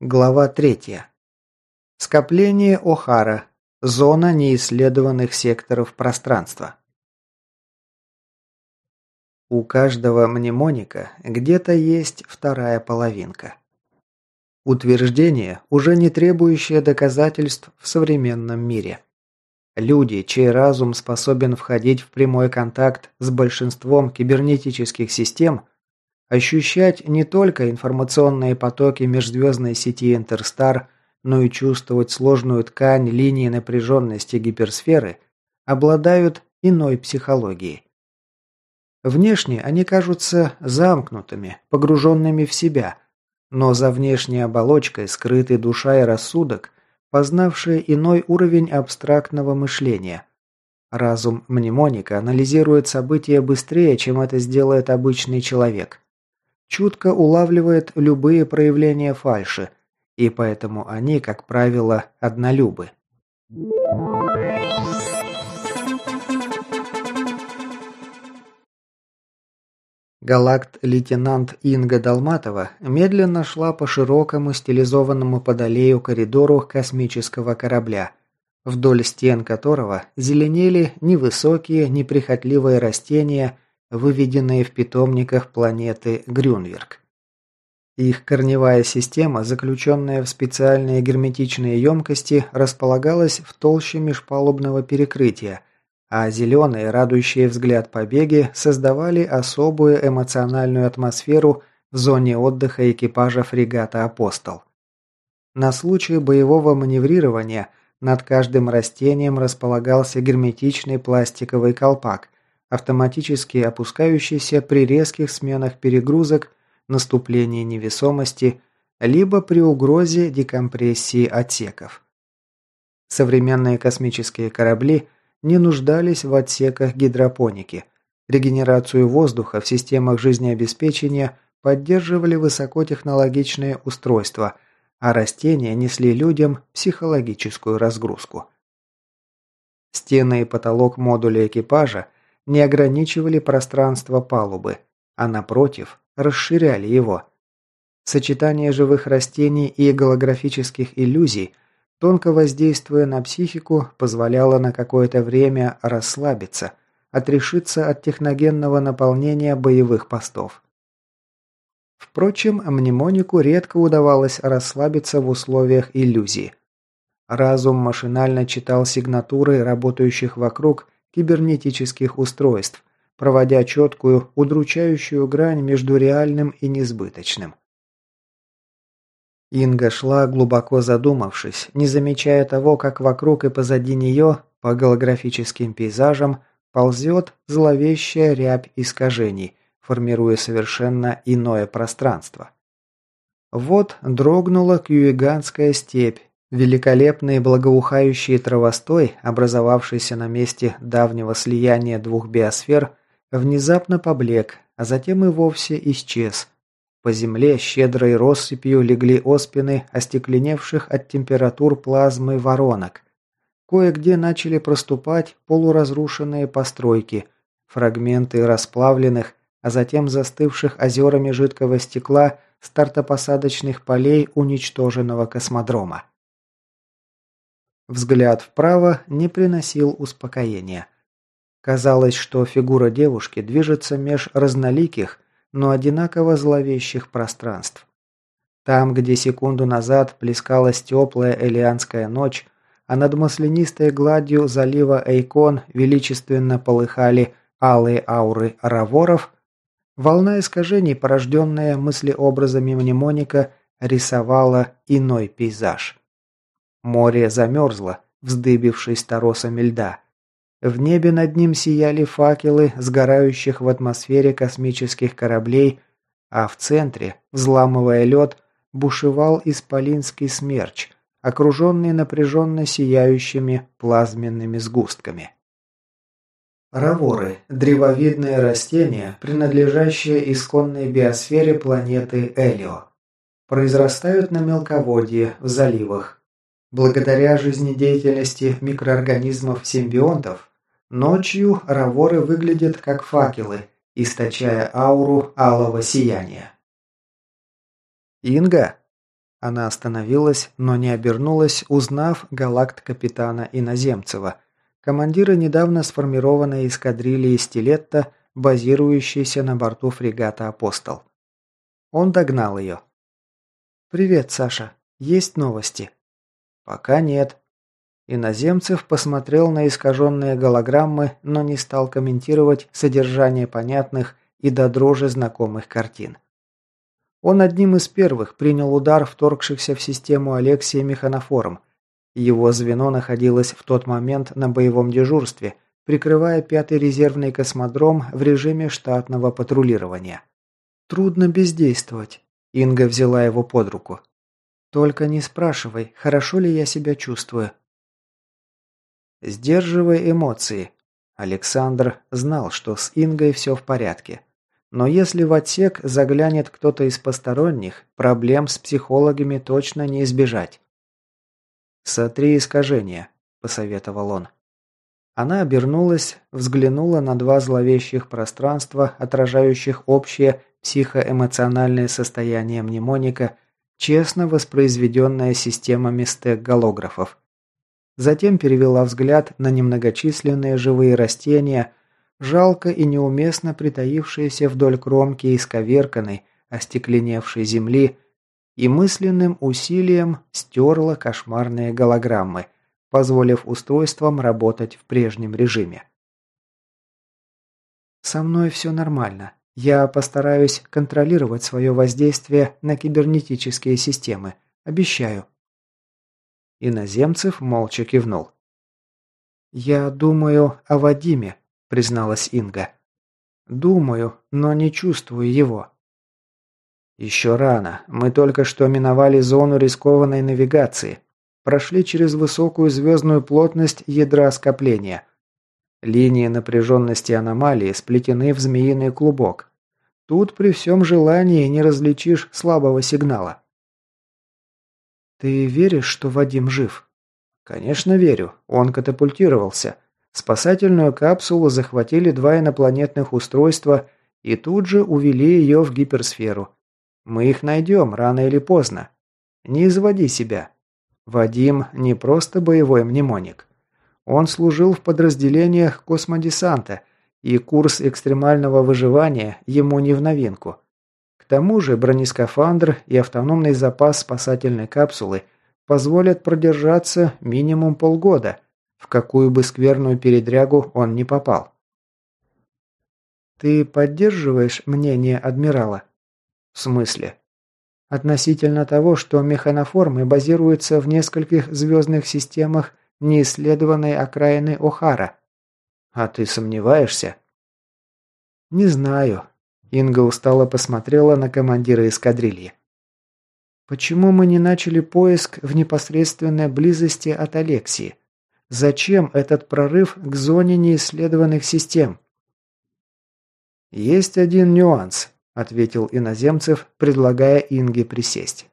Глава 3. Скопление О'Хара. Зона неисследованных секторов пространства. У каждого мнемоника где-то есть вторая половинка. Утверждение, уже не требующее доказательств в современном мире. Люди, чей разум способен входить в прямой контакт с большинством кибернетических систем, ощущать не только информационные потоки межзвездной сети Интерстар, но и чувствовать сложную ткань линии напряженности гиперсферы, обладают иной психологией. Внешне они кажутся замкнутыми, погруженными в себя, но за внешней оболочкой скрыты душа и рассудок, познавшие иной уровень абстрактного мышления. Разум мнемоника анализирует события быстрее, чем это сделает обычный человек. Чутко улавливает любые проявления фальши, и поэтому они, как правило, однолюбы. Галакт-лейтенант Инга Долматова медленно шла по широкому стилизованному под коридору космического корабля, вдоль стен которого зеленели невысокие, неприхотливые растения, выведенные в питомниках планеты Грюнверк. Их корневая система, заключенная в специальные герметичные емкости, располагалась в толще межпалубного перекрытия – а зеленые, радующие взгляд побеги, создавали особую эмоциональную атмосферу в зоне отдыха экипажа фрегата «Апостол». На случай боевого маневрирования над каждым растением располагался герметичный пластиковый колпак, автоматически опускающийся при резких сменах перегрузок, наступлении невесомости, либо при угрозе декомпрессии отсеков. Современные космические корабли не нуждались в отсеках гидропоники. Регенерацию воздуха в системах жизнеобеспечения поддерживали высокотехнологичные устройства, а растения несли людям психологическую разгрузку. Стены и потолок модуля экипажа не ограничивали пространство палубы, а напротив, расширяли его. Сочетание живых растений и голографических иллюзий – тонко воздействуя на психику, позволяло на какое-то время расслабиться, отрешиться от техногенного наполнения боевых постов. Впрочем, мнемонику редко удавалось расслабиться в условиях иллюзии. Разум машинально читал сигнатуры работающих вокруг кибернетических устройств, проводя четкую, удручающую грань между реальным и несбыточным. Инга шла, глубоко задумавшись, не замечая того, как вокруг и позади нее, по голографическим пейзажам, ползет зловещая рябь искажений, формируя совершенно иное пространство. Вот дрогнула кьюиганская степь, великолепный благоухающий травостой, образовавшийся на месте давнего слияния двух биосфер, внезапно поблек, а затем и вовсе исчез – по земле щедрой россыпью легли оспины остекленевших от температур плазмы воронок. Кое-где начали проступать полуразрушенные постройки, фрагменты расплавленных, а затем застывших озерами жидкого стекла стартопосадочных полей уничтоженного космодрома. Взгляд вправо не приносил успокоения. Казалось, что фигура девушки движется меж разноликих, но одинаково зловещих пространств. Там, где секунду назад плескалась теплая элианская ночь, а над маслянистой гладью залива Эйкон величественно полыхали алые ауры раворов, волна искажений, порожденная мыслеобразами мнемоника, рисовала иной пейзаж. Море замерзло, вздыбившись торосами льда. В небе над ним сияли факелы сгорающих в атмосфере космических кораблей, а в центре, взламывая лед, бушевал исполинский смерч, окруженный напряженно сияющими плазменными сгустками. Раворы – древовидные растения, принадлежащие исконной биосфере планеты Элио. Произрастают на мелководье, в заливах. Благодаря жизнедеятельности микроорганизмов-симбионтов Ночью раворы выглядят как факелы, источая ауру алого сияния. «Инга?» Она остановилась, но не обернулась, узнав галакт-капитана Иноземцева, командира недавно сформированной эскадрильи «Стилетта», базирующейся на борту фрегата «Апостол». Он догнал ее. «Привет, Саша. Есть новости?» «Пока нет». Иноземцев посмотрел на искаженные голограммы, но не стал комментировать содержание понятных и до дрожи знакомых картин. Он одним из первых принял удар вторгшихся в систему Алексия механоформ. Его звено находилось в тот момент на боевом дежурстве, прикрывая пятый резервный космодром в режиме штатного патрулирования. «Трудно бездействовать», – Инга взяла его под руку. «Только не спрашивай, хорошо ли я себя чувствую». Сдерживай эмоции. Александр знал, что с Ингой все в порядке. Но если в отсек заглянет кто-то из посторонних, проблем с психологами точно не избежать. «Сотри искажения», – посоветовал он. Она обернулась, взглянула на два зловещих пространства, отражающих общее психоэмоциональное состояние мнемоника, честно воспроизведенное системами стек-голографов. Затем перевела взгляд на немногочисленные живые растения – жалко и неуместно притаившиеся вдоль кромки исковерканной, остекленевшей земли, и мысленным усилием стерла кошмарные голограммы, позволив устройствам работать в прежнем режиме. «Со мной все нормально. Я постараюсь контролировать свое воздействие на кибернетические системы. Обещаю». Иноземцев молча кивнул. «Я думаю о Вадиме», призналась Инга. «Думаю, но не чувствую его». «Еще рано. Мы только что миновали зону рискованной навигации. Прошли через высокую звездную плотность ядра скопления. Линии напряженности аномалии сплетены в змеиный клубок. Тут при всем желании не различишь слабого сигнала». «Ты веришь, что Вадим жив?» «Конечно верю. Он катапультировался. Спасательную капсулу захватили два инопланетных устройства и тут же увели ее в гиперсферу. Мы их найдем рано или поздно. Не изводи себя. Вадим не просто боевой мнемоник. Он служил в подразделениях космодесанта, и курс экстремального выживания ему не в новинку. К тому же бронескафандр и автономный запас спасательной капсулы позволят продержаться минимум полгода – в какую бы скверную передрягу он не попал. «Ты поддерживаешь мнение адмирала?» «В смысле?» «Относительно того, что механоформы базируются в нескольких звездных системах неисследованной окраины Охара». «А ты сомневаешься?» «Не знаю». Инга устало посмотрела на командира эскадрильи. «Почему мы не начали поиск в непосредственной близости от Алексии? Зачем этот прорыв к зоне неисследованных систем? «Есть один нюанс», – ответил Иноземцев, предлагая Инге присесть.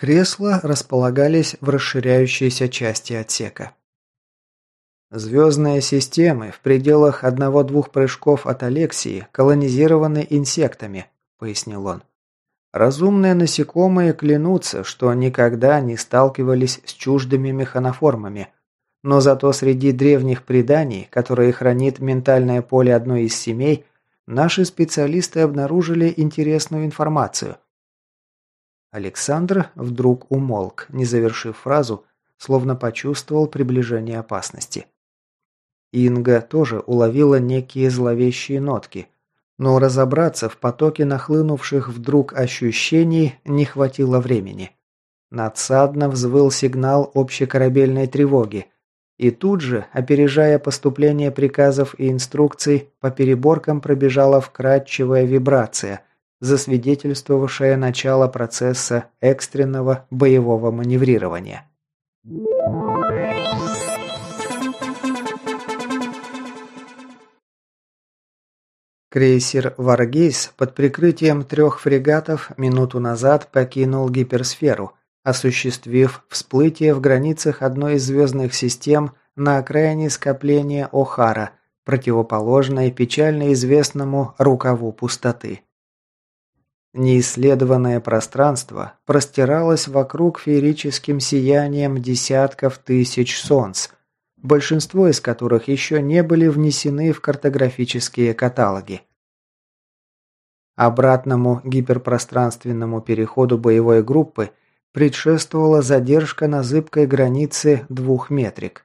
Кресла располагались в расширяющейся части отсека. Звездные системы в пределах одного-двух прыжков от Алексии колонизированы инсектами, пояснил он. Разумные насекомые клянутся, что никогда не сталкивались с чуждыми механоформами – но зато среди древних преданий, которые хранит ментальное поле одной из семей, наши специалисты обнаружили интересную информацию. Александр вдруг умолк, не завершив фразу, словно почувствовал приближение опасности. Инга тоже уловила некие зловещие нотки, но разобраться в потоке нахлынувших вдруг ощущений не хватило времени. Надсадно взвыл сигнал общекорабельной тревоги – и тут же, опережая поступление приказов и инструкций, по переборкам пробежала вкрадчивая вибрация, засвидетельствовавшая начало процесса экстренного боевого маневрирования. Крейсер «Варгейс» под прикрытием трех фрегатов минуту назад покинул гиперсферу – осуществив всплытие в границах одной из звездных систем на окраине скопления Охара, противоположной печально известному рукаву пустоты. Неисследованное пространство простиралось вокруг феерическим сиянием десятков тысяч солнц, большинство из которых еще не были внесены в картографические каталоги. Обратному гиперпространственному переходу боевой группы предшествовала задержка на зыбкой границе двух метрик.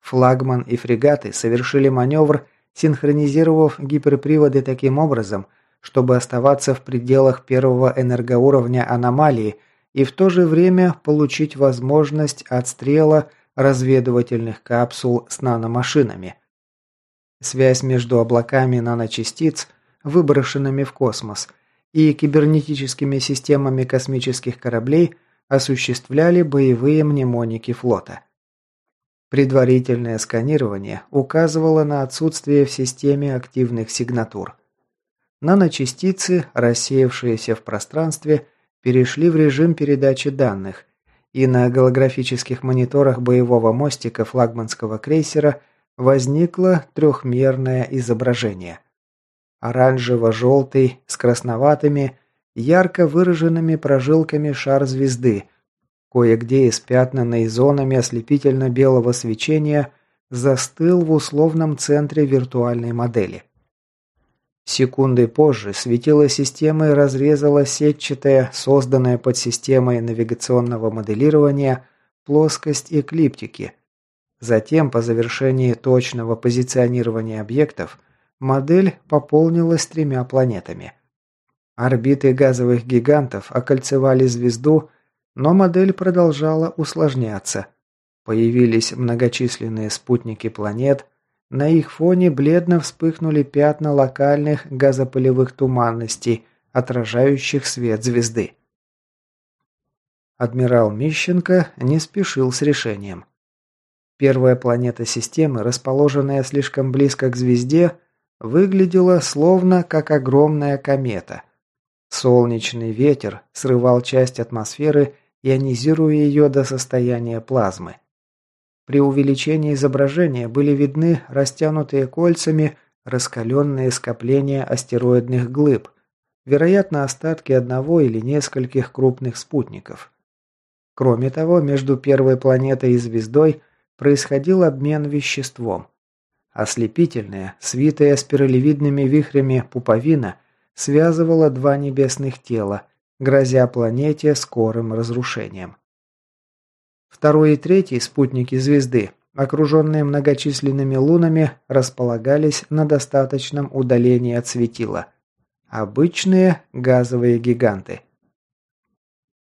Флагман и фрегаты совершили маневр, синхронизировав гиперприводы таким образом – чтобы оставаться в пределах первого энергоуровня аномалии и в то же время получить возможность отстрела разведывательных капсул с наномашинами. Связь между облаками наночастиц, выброшенными в космос, и кибернетическими системами космических кораблей осуществляли боевые мнемоники флота. Предварительное сканирование указывало на отсутствие в системе активных сигнатур. Наночастицы, рассеявшиеся в пространстве, перешли в режим передачи данных, и на голографических мониторах боевого мостика флагманского крейсера возникло трехмерное изображение. Оранжево-желтый, с красноватыми, ярко выраженными прожилками шар звезды, кое-где испятнанный зонами ослепительно-белого свечения, застыл в условном центре виртуальной модели. Секунды позже светило системы разрезала сетчатая, созданная под системой навигационного моделирования, плоскость эклиптики. Затем, по завершении точного позиционирования объектов, модель пополнилась тремя планетами. Орбиты газовых гигантов окольцевали звезду, но модель продолжала усложняться. Появились многочисленные спутники планет, на их фоне бледно вспыхнули пятна локальных газопылевых туманностей, отражающих свет звезды. Адмирал Мищенко не спешил с решением. Первая планета системы, расположенная слишком близко к звезде, выглядела словно как огромная комета. Солнечный ветер срывал часть атмосферы, ионизируя ее до состояния плазмы. При увеличении изображения были видны растянутые кольцами раскаленные скопления астероидных глыб, вероятно, остатки одного или нескольких крупных спутников. Кроме того, между первой планетой и звездой происходил обмен веществом. Ослепительная, свитая спиралевидными вихрями пуповина связывала два небесных тела, грозя планете скорым разрушением. Второй и третий спутники звезды, окруженные многочисленными лунами, располагались на достаточном удалении от светила. Обычные газовые гиганты.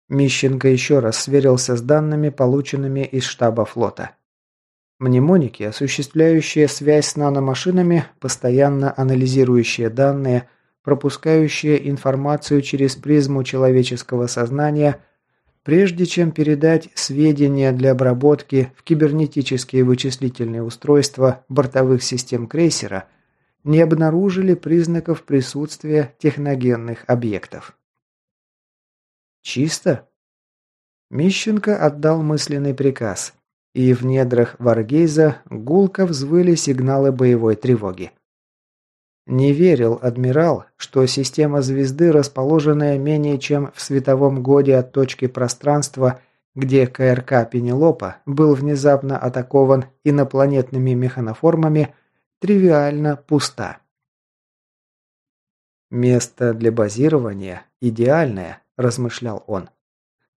Мищенко еще раз сверился с данными, полученными из штаба флота. Мнемоники, осуществляющие связь с наномашинами, постоянно анализирующие данные, пропускающие информацию через призму человеческого сознания – Прежде чем передать сведения для обработки в кибернетические вычислительные устройства бортовых систем крейсера, не обнаружили признаков присутствия техногенных объектов. Чисто? Мищенко отдал мысленный приказ, и в недрах Варгейза гулко взвыли сигналы боевой тревоги. Не верил адмирал, что система звезды, расположенная менее чем в световом годе от точки пространства, где КРК Пенелопа был внезапно атакован инопланетными механоформами, тривиально пуста. «Место для базирования идеальное», – размышлял он.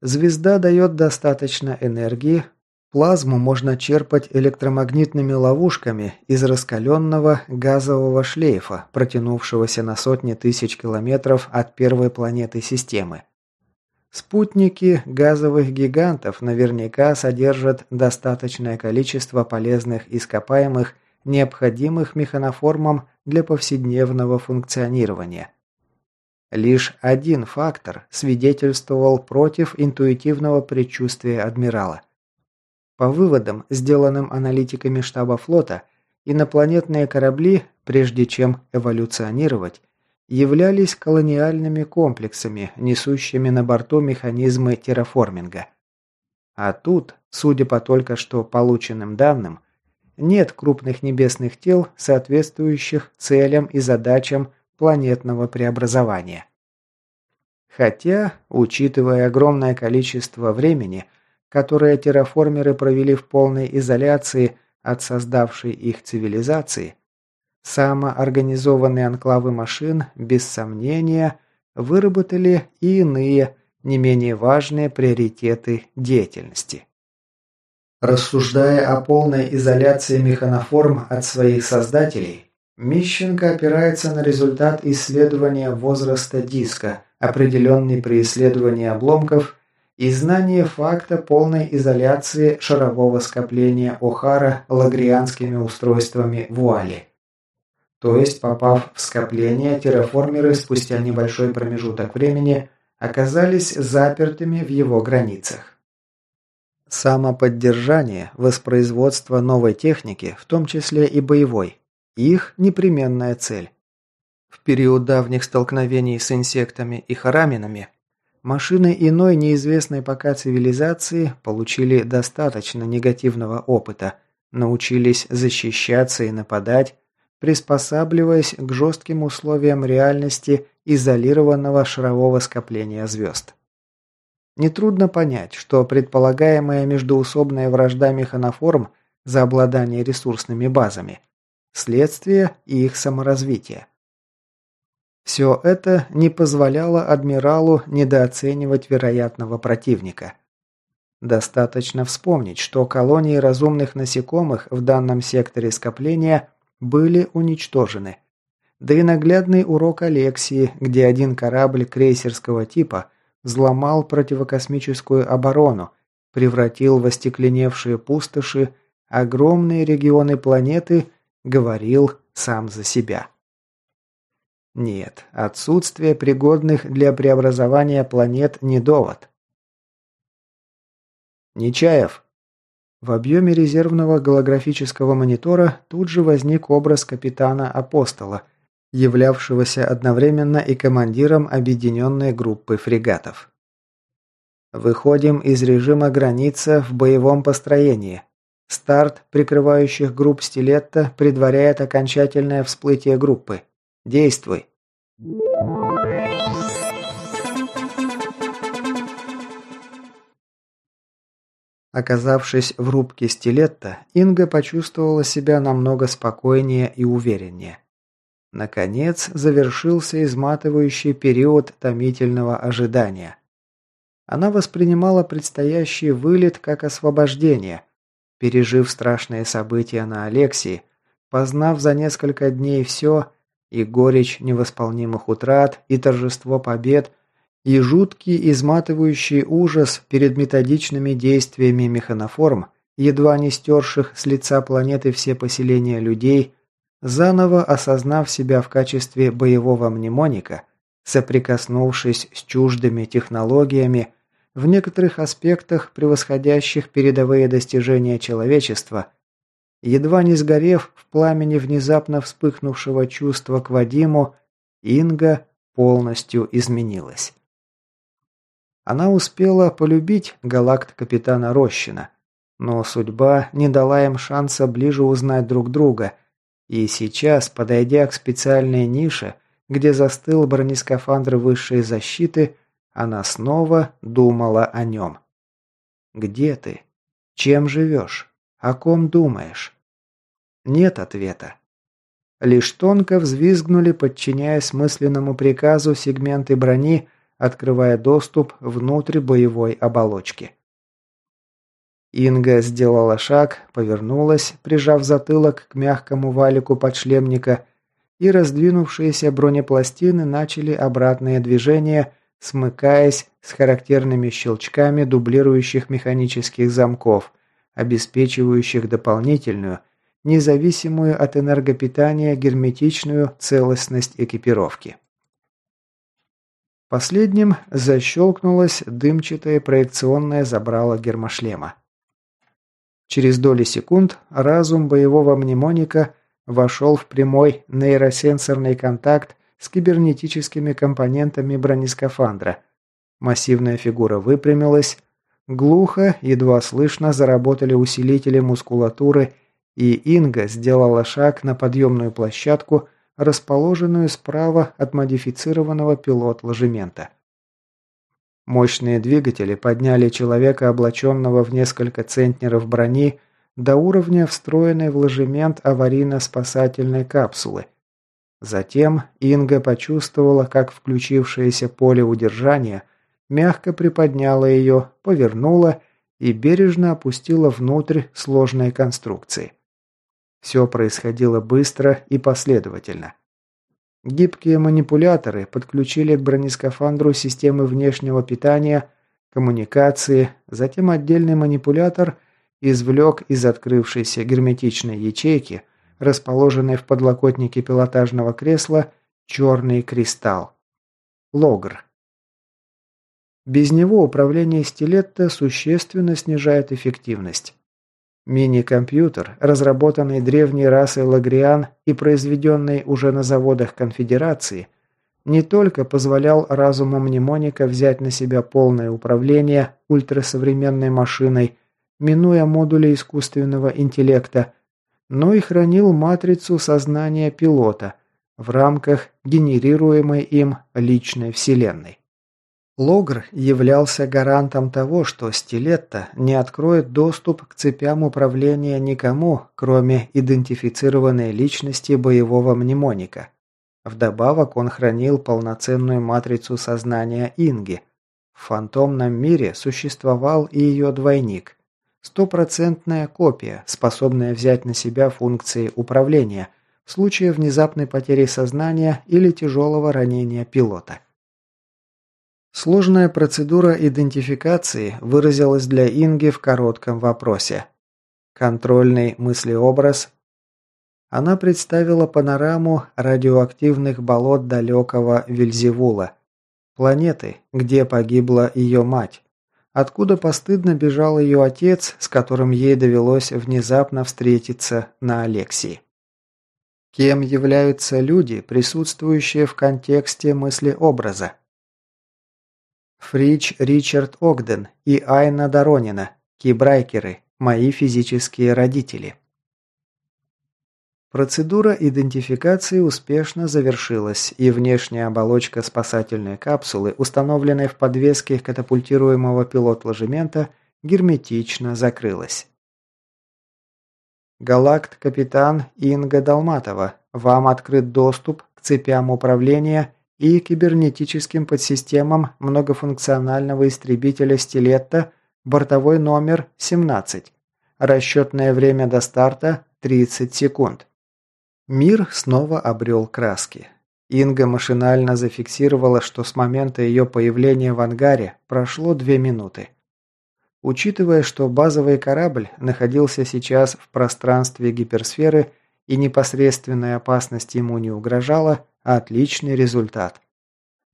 «Звезда дает достаточно энергии, Плазму можно черпать электромагнитными ловушками из раскаленного газового шлейфа, протянувшегося на сотни тысяч километров от первой планеты системы. Спутники газовых гигантов наверняка содержат достаточное количество полезных ископаемых, необходимых механоформам для повседневного функционирования. Лишь один фактор свидетельствовал против интуитивного предчувствия адмирала. По выводам, сделанным аналитиками штаба флота, инопланетные корабли, прежде чем эволюционировать, являлись колониальными комплексами, несущими на борту механизмы терраформинга. А тут, судя по только что полученным данным, нет крупных небесных тел, соответствующих целям и задачам планетного преобразования. Хотя, учитывая огромное количество времени, которое терраформеры провели в полной изоляции от создавшей их цивилизации, самоорганизованные анклавы машин, без сомнения, выработали и иные, не менее важные приоритеты деятельности. Рассуждая о полной изоляции механоформ от своих создателей, Мищенко опирается на результат исследования возраста диска, определенный при исследовании обломков и знание факта полной изоляции шарового скопления О'Хара лагрианскими устройствами вуали. То есть, попав в скопление, терраформеры спустя небольшой промежуток времени оказались запертыми в его границах. Самоподдержание, воспроизводство новой техники, в том числе и боевой, их непременная цель. В период давних столкновений с инсектами и хараминами машины иной неизвестной пока цивилизации получили достаточно негативного опыта, научились защищаться и нападать, приспосабливаясь к жестким условиям реальности изолированного шарового скопления звезд. Нетрудно понять, что предполагаемая междуусобная вражда механоформ за обладание ресурсными базами – следствие их саморазвития. Все это не позволяло адмиралу недооценивать вероятного противника. Достаточно вспомнить, что колонии разумных насекомых в данном секторе скопления были уничтожены. Да и наглядный урок Алексии, где один корабль крейсерского типа – взломал противокосмическую оборону, превратил в остекленевшие пустоши огромные регионы планеты, говорил сам за себя. Нет, отсутствие пригодных для преобразования планет не довод. Нечаев. В объеме резервного голографического монитора тут же возник образ капитана Апостола – являвшегося одновременно и командиром объединенной группы фрегатов. Выходим из режима граница в боевом построении. Старт прикрывающих групп стилетта предваряет окончательное всплытие группы. Действуй. Оказавшись в рубке стилетта, Инга почувствовала себя намного спокойнее и увереннее. Наконец завершился изматывающий период томительного ожидания. Она воспринимала предстоящий вылет как освобождение, пережив страшные события на Алексии, познав за несколько дней все, и горечь невосполнимых утрат, и торжество побед, и жуткий изматывающий ужас перед методичными действиями механоформ, едва не стерших с лица планеты все поселения людей – Заново осознав себя в качестве боевого мнемоника, соприкоснувшись с чуждыми технологиями, в некоторых аспектах превосходящих передовые достижения человечества, едва не сгорев в пламени внезапно вспыхнувшего чувства к Вадиму, Инга полностью изменилась. Она успела полюбить галакт-капитана Рощина, но судьба не дала им шанса ближе узнать друг друга – и сейчас, подойдя к специальной нише, где застыл бронескафандр высшей защиты, она снова думала о нем. «Где ты? Чем живешь? О ком думаешь?» Нет ответа. Лишь тонко взвизгнули, подчиняясь мысленному приказу сегменты брони, открывая доступ внутрь боевой оболочки. Инга сделала шаг, повернулась, прижав затылок к мягкому валику подшлемника, и раздвинувшиеся бронепластины начали обратное движение, смыкаясь с характерными щелчками дублирующих механических замков, обеспечивающих дополнительную, независимую от энергопитания герметичную целостность экипировки. Последним защелкнулось дымчатое проекционное забрало гермошлема. Через доли секунд разум боевого мнемоника вошел в прямой нейросенсорный контакт с кибернетическими компонентами бронескафандра. Массивная фигура выпрямилась, глухо, едва слышно заработали усилители мускулатуры, и Инга сделала шаг на подъемную площадку, расположенную справа от модифицированного пилот-ложемента. Мощные двигатели подняли человека, облаченного в несколько центнеров брони, до уровня встроенной в ложемент аварийно-спасательной капсулы. Затем Инга почувствовала, как включившееся поле удержания мягко приподняло ее, повернуло и бережно опустило внутрь сложной конструкции. Все происходило быстро и последовательно. Гибкие манипуляторы подключили к бронескафандру системы внешнего питания, коммуникации, затем отдельный манипулятор извлек из открывшейся герметичной ячейки, расположенной в подлокотнике пилотажного кресла, черный кристалл. Логр. Без него управление стилетто существенно снижает эффективность. Мини-компьютер, разработанный древней расой Лагриан и произведенный уже на заводах Конфедерации, не только позволял разуму мнемоника взять на себя полное управление ультрасовременной машиной, минуя модули искусственного интеллекта, но и хранил матрицу сознания пилота в рамках генерируемой им личной вселенной. Логр являлся гарантом того, что Стилетто не откроет доступ к цепям управления никому, кроме идентифицированной личности боевого мнемоника. Вдобавок он хранил полноценную матрицу сознания Инги. В фантомном мире существовал и ее двойник. Стопроцентная копия, способная взять на себя функции управления в случае внезапной потери сознания или тяжелого ранения пилота. Сложная процедура идентификации выразилась для Инги в коротком вопросе. Контрольный мыслеобраз. Она представила панораму радиоактивных болот далекого Вильзевула, планеты, где погибла ее мать, откуда постыдно бежал ее отец, с которым ей довелось внезапно встретиться на Алексии. Кем являются люди, присутствующие в контексте мыслеобраза? Фрич Ричард Огден и Айна Доронина, кибрайкеры, мои физические родители. Процедура идентификации успешно завершилась, и внешняя оболочка спасательной капсулы, установленной в подвеске катапультируемого пилот-ложемента, герметично закрылась. Галакт-капитан Инга Долматова, вам открыт доступ к цепям управления и кибернетическим подсистемам многофункционального истребителя «Стилетто» бортовой номер 17. Расчетное время до старта 30 секунд. Мир снова обрел краски. Инга машинально зафиксировала, что с момента ее появления в ангаре прошло две минуты. Учитывая, что базовый корабль находился сейчас в пространстве гиперсферы и непосредственная опасность ему не угрожала, Отличный результат.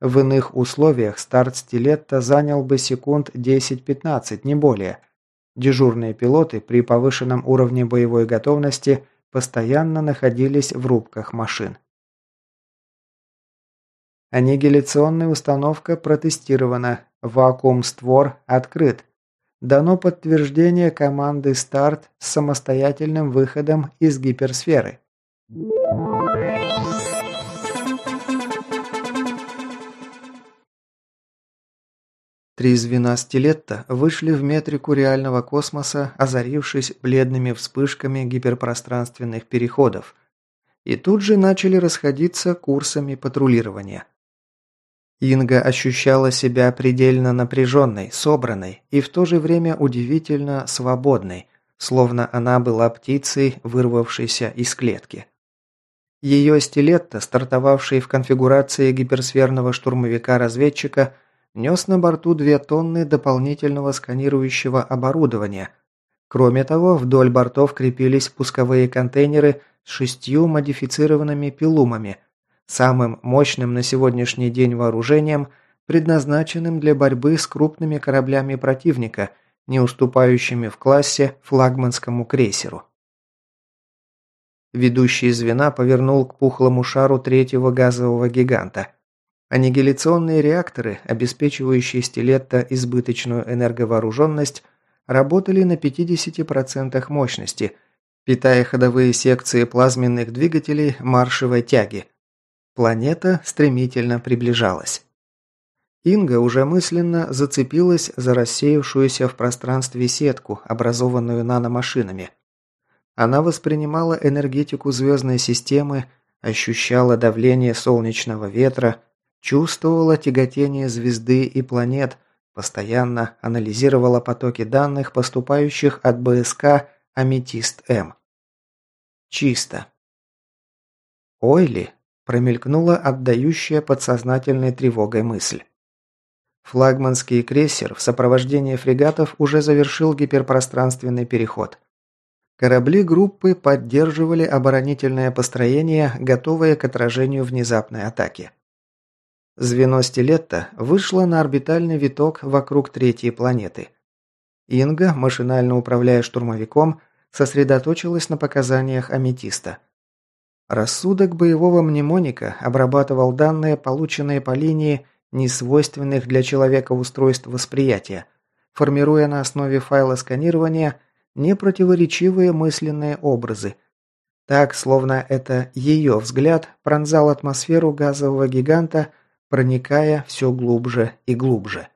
В иных условиях старт стилетта занял бы секунд 10-15, не более. Дежурные пилоты при повышенном уровне боевой готовности постоянно находились в рубках машин. Аннигиляционная установка протестирована. Вакуум-створ открыт. Дано подтверждение команды «Старт» с самостоятельным выходом из гиперсферы. Три звена стилетта вышли в метрику реального космоса, озарившись бледными вспышками гиперпространственных переходов, и тут же начали расходиться курсами патрулирования. Инга ощущала себя предельно напряженной, собранной и в то же время удивительно свободной, словно она была птицей, вырвавшейся из клетки. Ее стилетто, стартовавший в конфигурации гиперсферного штурмовика-разведчика, нес на борту две тонны дополнительного сканирующего оборудования. Кроме того, вдоль бортов крепились пусковые контейнеры с шестью модифицированными пилумами, самым мощным на сегодняшний день вооружением, предназначенным для борьбы с крупными кораблями противника, не уступающими в классе флагманскому крейсеру. Ведущий звена повернул к пухлому шару третьего газового гиганта. Аннигиляционные реакторы, обеспечивающие стилетто избыточную энерговооруженность, работали на 50% мощности, питая ходовые секции плазменных двигателей маршевой тяги. Планета стремительно приближалась. Инга уже мысленно зацепилась за рассеявшуюся в пространстве сетку, образованную наномашинами. Она воспринимала энергетику звездной системы, ощущала давление солнечного ветра, чувствовала тяготение звезды и планет, постоянно анализировала потоки данных, поступающих от БСК «Аметист-М». Чисто. «Ойли», – промелькнула отдающая подсознательной тревогой мысль. Флагманский крейсер в сопровождении фрегатов уже завершил гиперпространственный переход. Корабли группы поддерживали оборонительное построение, готовое к отражению внезапной атаки. Звено Стилетта вышло на орбитальный виток вокруг третьей планеты. Инга, машинально управляя штурмовиком, сосредоточилась на показаниях аметиста. Рассудок боевого мнемоника обрабатывал данные, полученные по линии несвойственных для человека устройств восприятия, формируя на основе файла сканирования непротиворечивые мысленные образы. Так, словно это ее взгляд пронзал атмосферу газового гиганта, проникая все глубже и глубже.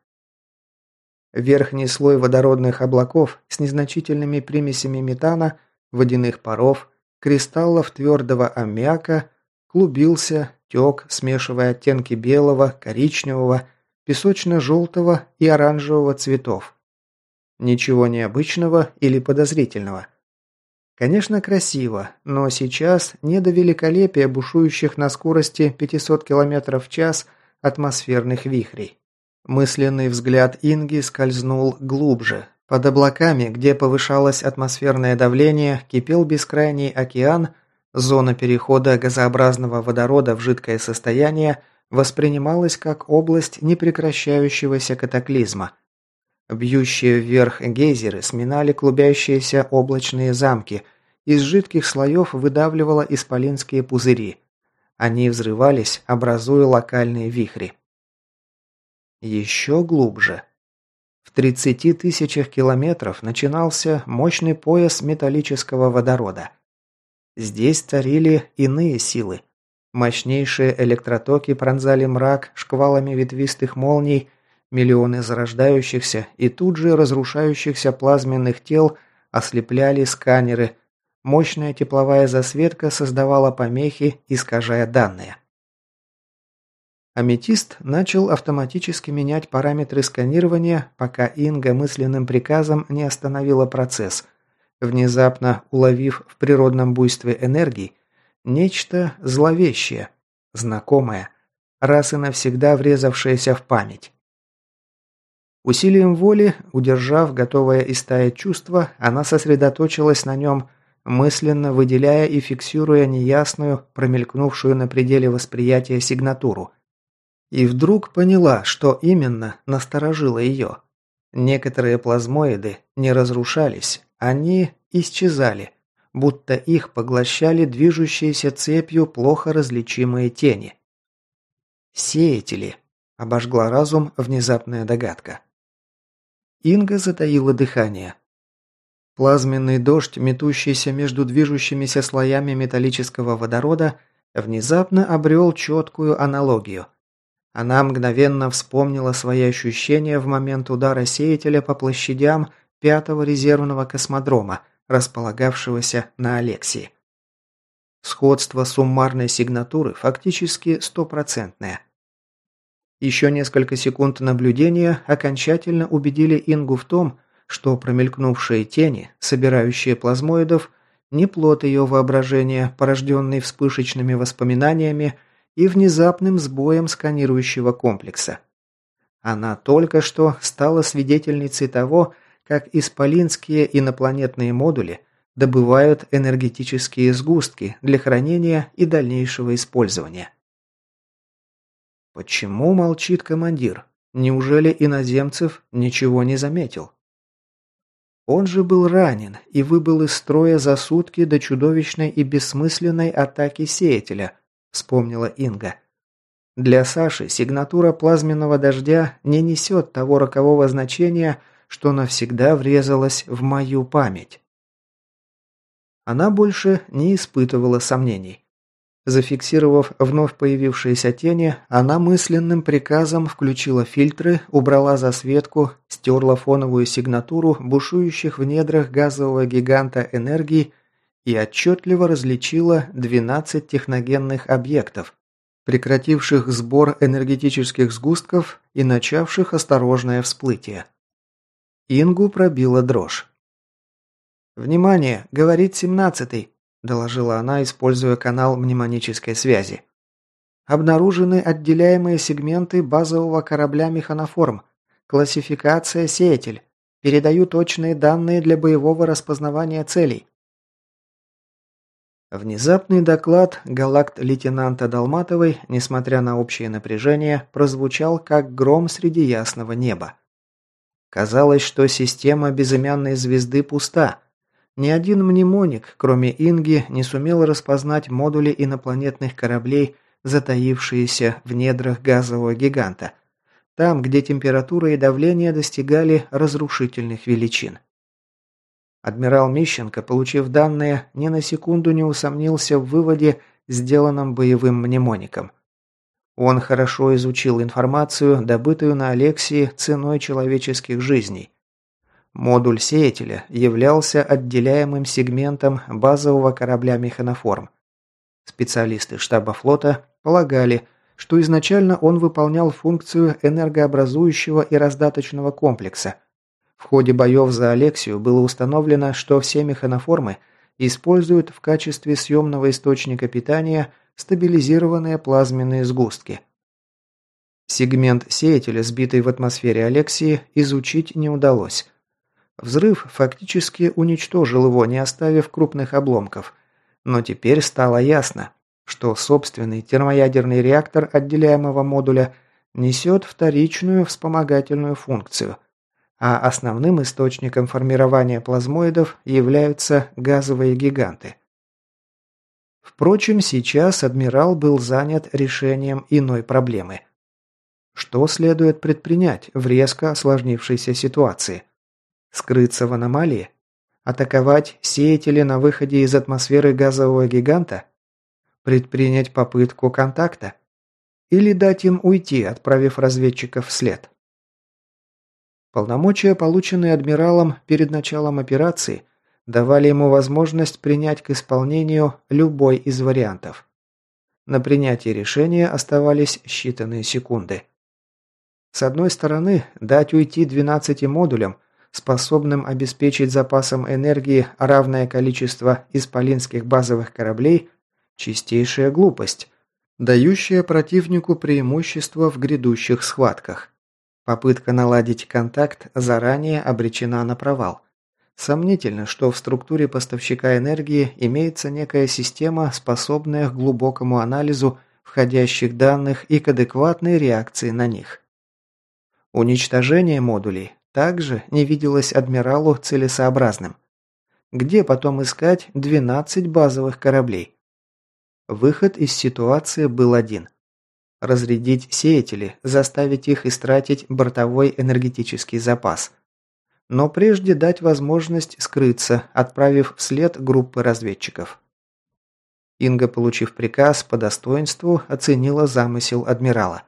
Верхний слой водородных облаков с незначительными примесями метана, водяных паров, кристаллов твердого аммиака клубился, тек, смешивая оттенки белого, коричневого, песочно-желтого и оранжевого цветов. Ничего необычного или подозрительного. Конечно, красиво, но сейчас не до великолепия бушующих на скорости 500 км в час атмосферных вихрей. Мысленный взгляд Инги скользнул глубже. Под облаками, где повышалось атмосферное давление, кипел бескрайний океан, Зона перехода газообразного водорода в жидкое состояние воспринималась как область непрекращающегося катаклизма. Бьющие вверх гейзеры сминали клубящиеся облачные замки, из жидких слоев выдавливало исполинские пузыри. Они взрывались, образуя локальные вихри. Еще глубже. В 30 тысячах километров начинался мощный пояс металлического водорода – Здесь царили иные силы. Мощнейшие электротоки пронзали мрак шквалами ветвистых молний, миллионы зарождающихся и тут же разрушающихся плазменных тел ослепляли сканеры, мощная тепловая засветка создавала помехи, искажая данные. Аметист начал автоматически менять параметры сканирования, пока Инга мысленным приказом не остановила процесс – внезапно уловив в природном буйстве энергии нечто зловещее, знакомое, раз и навсегда врезавшееся в память. Усилием воли, удержав готовое истаять чувство, она сосредоточилась на нем, мысленно выделяя и фиксируя неясную, промелькнувшую на пределе восприятия сигнатуру. И вдруг поняла, что именно насторожило ее. Некоторые плазмоиды не разрушались, они исчезали, будто их поглощали движущиеся цепью плохо различимые тени. «Сеятели», – обожгла разум внезапная догадка. Инга затаила дыхание. Плазменный дождь, метущийся между движущимися слоями металлического водорода, внезапно обрел четкую аналогию. Она мгновенно вспомнила свои ощущения в момент удара сеятеля по площадям пятого резервного космодрома, располагавшегося на Алексии. Сходство суммарной сигнатуры фактически стопроцентное. Еще несколько секунд наблюдения окончательно убедили Ингу в том, что промелькнувшие тени, собирающие плазмоидов, не плод ее воображения, порожденный вспышечными воспоминаниями и внезапным сбоем сканирующего комплекса. Она только что стала свидетельницей того, как исполинские инопланетные модули добывают энергетические сгустки для хранения и дальнейшего использования. Почему молчит командир? Неужели иноземцев ничего не заметил? Он же был ранен и выбыл из строя за сутки до чудовищной и бессмысленной атаки сеятеля, вспомнила Инга. Для Саши сигнатура плазменного дождя не несет того рокового значения, что навсегда врезалось в мою память. Она больше не испытывала сомнений. Зафиксировав вновь появившиеся тени, она мысленным приказом включила фильтры, убрала засветку, стерла фоновую сигнатуру бушующих в недрах газового гиганта энергии и отчетливо различила 12 техногенных объектов, прекративших сбор энергетических сгустков и начавших осторожное всплытие. Ингу пробила дрожь. «Внимание!» — говорит семнадцатый. – доложила она, используя канал мнемонической связи. Обнаружены отделяемые сегменты базового корабля «Механоформ». Классификация «Сеятель». Передаю точные данные для боевого распознавания целей. Внезапный доклад галакт-лейтенанта Долматовой, несмотря на общее напряжение, прозвучал как гром среди ясного неба. Казалось, что система безымянной звезды пуста – ни один мнемоник, кроме Инги, не сумел распознать модули инопланетных кораблей, затаившиеся в недрах газового гиганта, там, где температура и давление достигали разрушительных величин. Адмирал Мищенко, получив данные, ни на секунду не усомнился в выводе, сделанном боевым мнемоником. Он хорошо изучил информацию, добытую на Алексии ценой человеческих жизней – Модуль сеятеля являлся отделяемым сегментом базового корабля «Механоформ». Специалисты штаба флота полагали, что изначально он выполнял функцию энергообразующего и раздаточного комплекса. В ходе боев за Алексию было установлено, что все механоформы используют в качестве съемного источника питания стабилизированные плазменные сгустки. Сегмент сеятеля, сбитый в атмосфере Алексии, изучить не удалось – Взрыв фактически уничтожил его, не оставив крупных обломков. Но теперь стало ясно, что собственный термоядерный реактор отделяемого модуля несет вторичную вспомогательную функцию, а основным источником формирования плазмоидов являются газовые гиганты. Впрочем, сейчас адмирал был занят решением иной проблемы. Что следует предпринять в резко осложнившейся ситуации? Скрыться в аномалии? Атаковать сеятели на выходе из атмосферы газового гиганта? Предпринять попытку контакта? Или дать им уйти, отправив разведчиков вслед? Полномочия, полученные адмиралом перед началом операции, давали ему возможность принять к исполнению любой из вариантов. На принятие решения оставались считанные секунды. С одной стороны, дать уйти 12 модулям – способным обеспечить запасом энергии равное количество исполинских базовых кораблей, чистейшая глупость, дающая противнику преимущество в грядущих схватках. Попытка наладить контакт заранее обречена на провал. Сомнительно, что в структуре поставщика энергии имеется некая система, способная к глубокому анализу входящих данных и к адекватной реакции на них. Уничтожение модулей также не виделось адмиралу целесообразным. Где потом искать 12 базовых кораблей? Выход из ситуации был один. Разрядить сеятели, заставить их истратить бортовой энергетический запас. Но прежде дать возможность скрыться, отправив вслед группы разведчиков. Инга, получив приказ, по достоинству оценила замысел адмирала.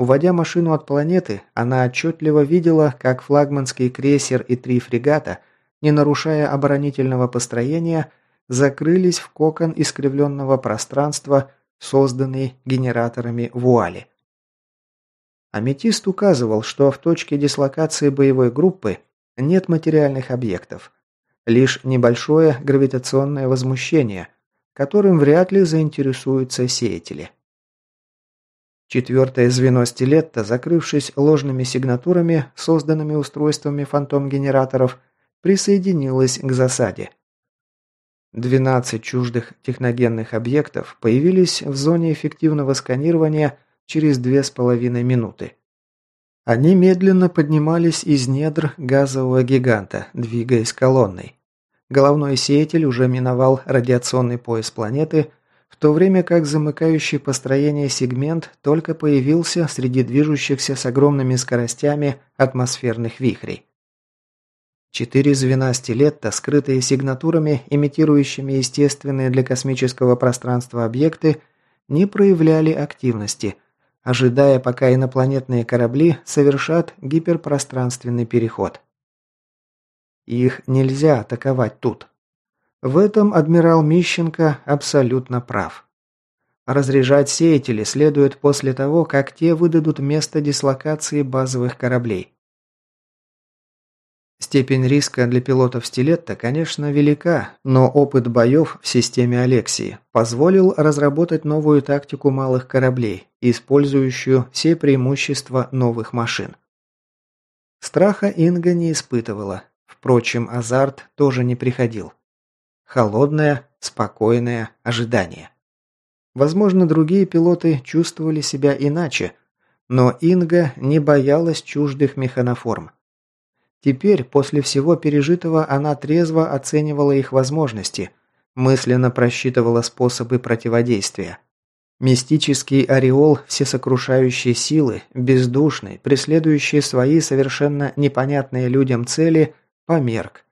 Уводя машину от планеты, она отчетливо видела, как флагманский крейсер и три фрегата, не нарушая оборонительного построения, закрылись в кокон искривленного пространства, созданный генераторами вуали. Аметист указывал, что в точке дислокации боевой группы нет материальных объектов, лишь небольшое гравитационное возмущение, которым вряд ли заинтересуются сеятели. Четвертое звено стилетта, закрывшись ложными сигнатурами, созданными устройствами фантом-генераторов, присоединилось к засаде. 12 чуждых техногенных объектов появились в зоне эффективного сканирования через две с половиной минуты. Они медленно поднимались из недр газового гиганта, двигаясь колонной. Головной сеятель уже миновал радиационный пояс планеты, в то время как замыкающий построение сегмент только появился среди движущихся с огромными скоростями атмосферных вихрей. Четыре звена стилетта, скрытые сигнатурами, имитирующими естественные для космического пространства объекты, не проявляли активности, ожидая, пока инопланетные корабли совершат гиперпространственный переход. Их нельзя атаковать тут. В этом адмирал Мищенко абсолютно прав. Разряжать сеятели следует после того, как те выдадут место дислокации базовых кораблей. Степень риска для пилотов «Стилетта», конечно, велика, но опыт боев в системе Алексии позволил разработать новую тактику малых кораблей, использующую все преимущества новых машин. Страха Инга не испытывала, впрочем, азарт тоже не приходил. Холодное, спокойное ожидание. Возможно, другие пилоты чувствовали себя иначе, но Инга не боялась чуждых механоформ. Теперь, после всего пережитого, она трезво оценивала их возможности, мысленно просчитывала способы противодействия. Мистический ореол всесокрушающей силы, бездушный, преследующий свои совершенно непонятные людям цели, померк.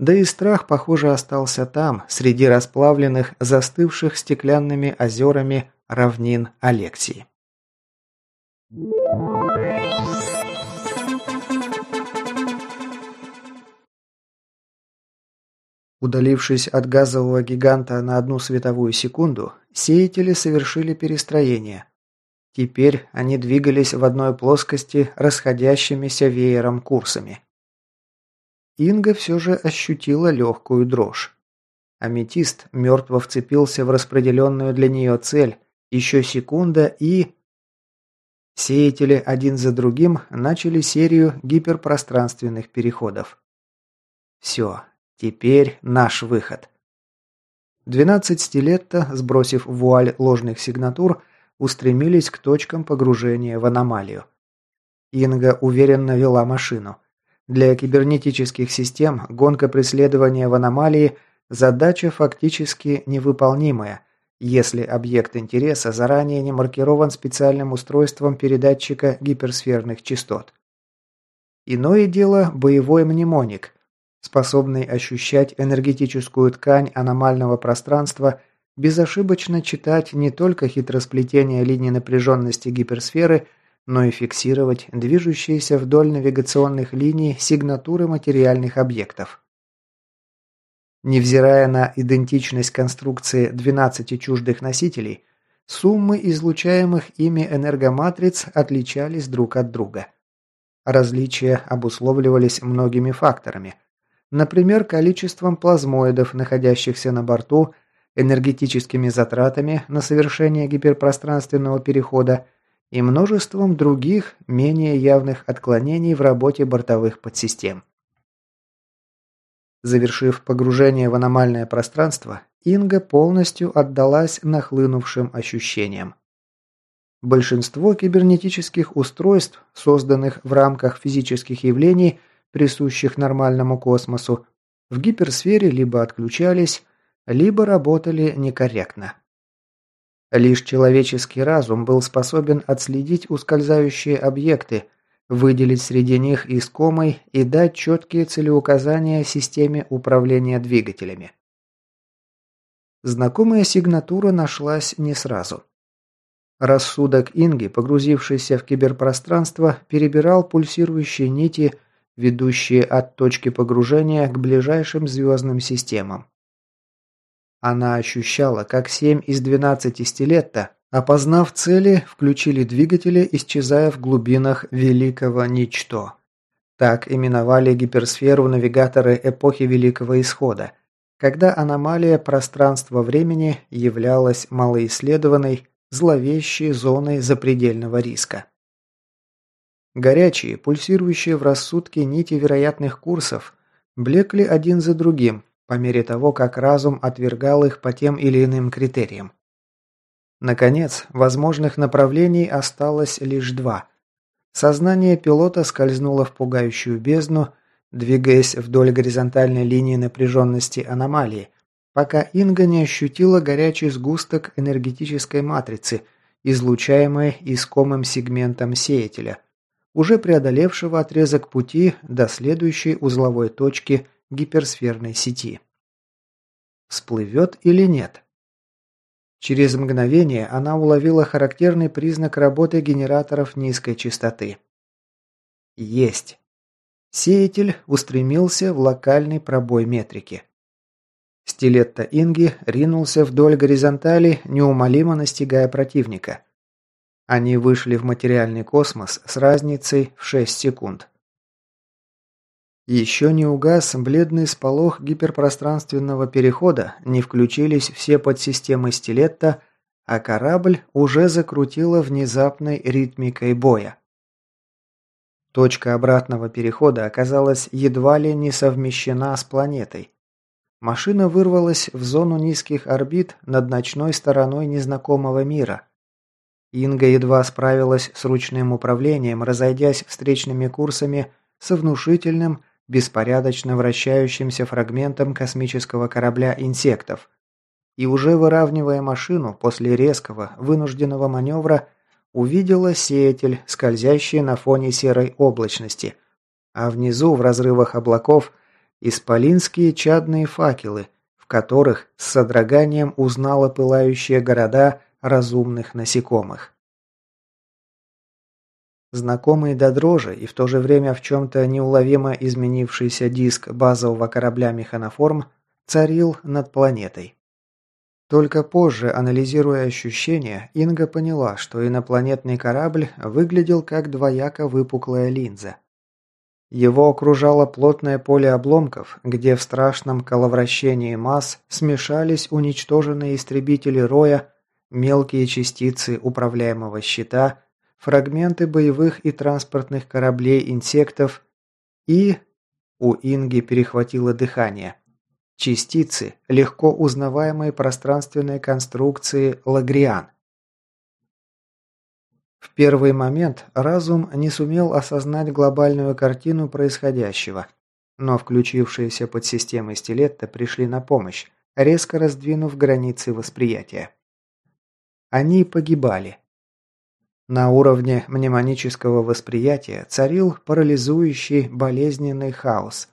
Да и страх, похоже, остался там, среди расплавленных, застывших стеклянными озерами равнин Алексии. Удалившись от газового гиганта на одну световую секунду, сеятели совершили перестроение. Теперь они двигались в одной плоскости расходящимися веером курсами. Инга все же ощутила легкую дрожь. Аметист мертво вцепился в распределенную для нее цель. Еще секунда и... Сеятели один за другим начали серию гиперпространственных переходов. Все, Теперь наш выход. Двенадцать стилетта, сбросив вуаль ложных сигнатур, устремились к точкам погружения в аномалию. Инга уверенно вела машину. Для кибернетических систем гонка преследования в аномалии – задача фактически невыполнимая, если объект интереса заранее не маркирован специальным устройством передатчика гиперсферных частот. Иное дело – боевой мнемоник – способный ощущать энергетическую ткань аномального пространства, безошибочно читать не только хитросплетение линий напряженности гиперсферы, но и фиксировать движущиеся вдоль навигационных линий сигнатуры материальных объектов. Невзирая на идентичность конструкции 12 чуждых носителей, суммы излучаемых ими энергоматриц отличались друг от друга. Различия обусловливались многими факторами – Например, количеством плазмоидов, находящихся на борту, энергетическими затратами на совершение гиперпространственного перехода и множеством других, менее явных отклонений в работе бортовых подсистем. Завершив погружение в аномальное пространство, Инга полностью отдалась нахлынувшим ощущениям. Большинство кибернетических устройств, созданных в рамках физических явлений, присущих нормальному космосу, в гиперсфере либо отключались, либо работали некорректно. Лишь человеческий разум был способен отследить ускользающие объекты, выделить среди них искомый и дать четкие целеуказания системе управления двигателями. Знакомая сигнатура нашлась не сразу. Рассудок Инги, погрузившийся в киберпространство, перебирал пульсирующие нити ведущие от точки погружения к ближайшим звездным системам. Она ощущала, как 7 из 12 стилетта, опознав цели, включили двигатели, исчезая в глубинах Великого Ничто. Так именовали гиперсферу навигаторы эпохи Великого Исхода, когда аномалия пространства-времени являлась малоисследованной, зловещей зоной запредельного риска. Горячие, пульсирующие в рассудке нити вероятных курсов блекли один за другим, по мере того, как разум отвергал их по тем или иным критериям. Наконец, возможных направлений осталось лишь два. Сознание пилота скользнуло в пугающую бездну, двигаясь вдоль горизонтальной линии напряженности аномалии, пока Инга не ощутила горячий сгусток энергетической матрицы, излучаемой искомым сегментом сеятеля – уже преодолевшего отрезок пути до следующей узловой точки гиперсферной сети. Всплывет или нет? Через мгновение она уловила характерный признак работы генераторов низкой частоты. Есть. Сеятель устремился в локальный пробой метрики. Стилетто Инги ринулся вдоль горизонтали, неумолимо настигая противника. Они вышли в материальный космос с разницей в 6 секунд. Еще не угас бледный сполох гиперпространственного перехода, не включились все подсистемы стилетта, а корабль уже закрутило внезапной ритмикой боя. Точка обратного перехода оказалась едва ли не совмещена с планетой. Машина вырвалась в зону низких орбит над ночной стороной незнакомого мира. Инга едва справилась с ручным управлением, разойдясь встречными курсами со внушительным, беспорядочно вращающимся фрагментом космического корабля «Инсектов». И уже выравнивая машину после резкого, вынужденного маневра, увидела сеятель, скользящий на фоне серой облачности, а внизу, в разрывах облаков, исполинские чадные факелы, в которых с содроганием узнала пылающие города разумных насекомых. Знакомый до дрожи и в то же время в чем-то неуловимо изменившийся диск базового корабля «Механоформ» царил над планетой. Только позже, анализируя ощущения, Инга поняла, что инопланетный корабль выглядел как двояко выпуклая линза. Его окружало плотное поле обломков, где в страшном коловращении масс смешались уничтоженные истребители Роя, мелкие частицы управляемого щита, фрагменты боевых и транспортных кораблей инсектов и... У Инги перехватило дыхание. Частицы легко узнаваемой пространственной конструкции Лагриан. В первый момент разум не сумел осознать глобальную картину происходящего, но включившиеся подсистемы стилетта пришли на помощь, резко раздвинув границы восприятия. Они погибали. На уровне мнемонического восприятия царил парализующий болезненный хаос.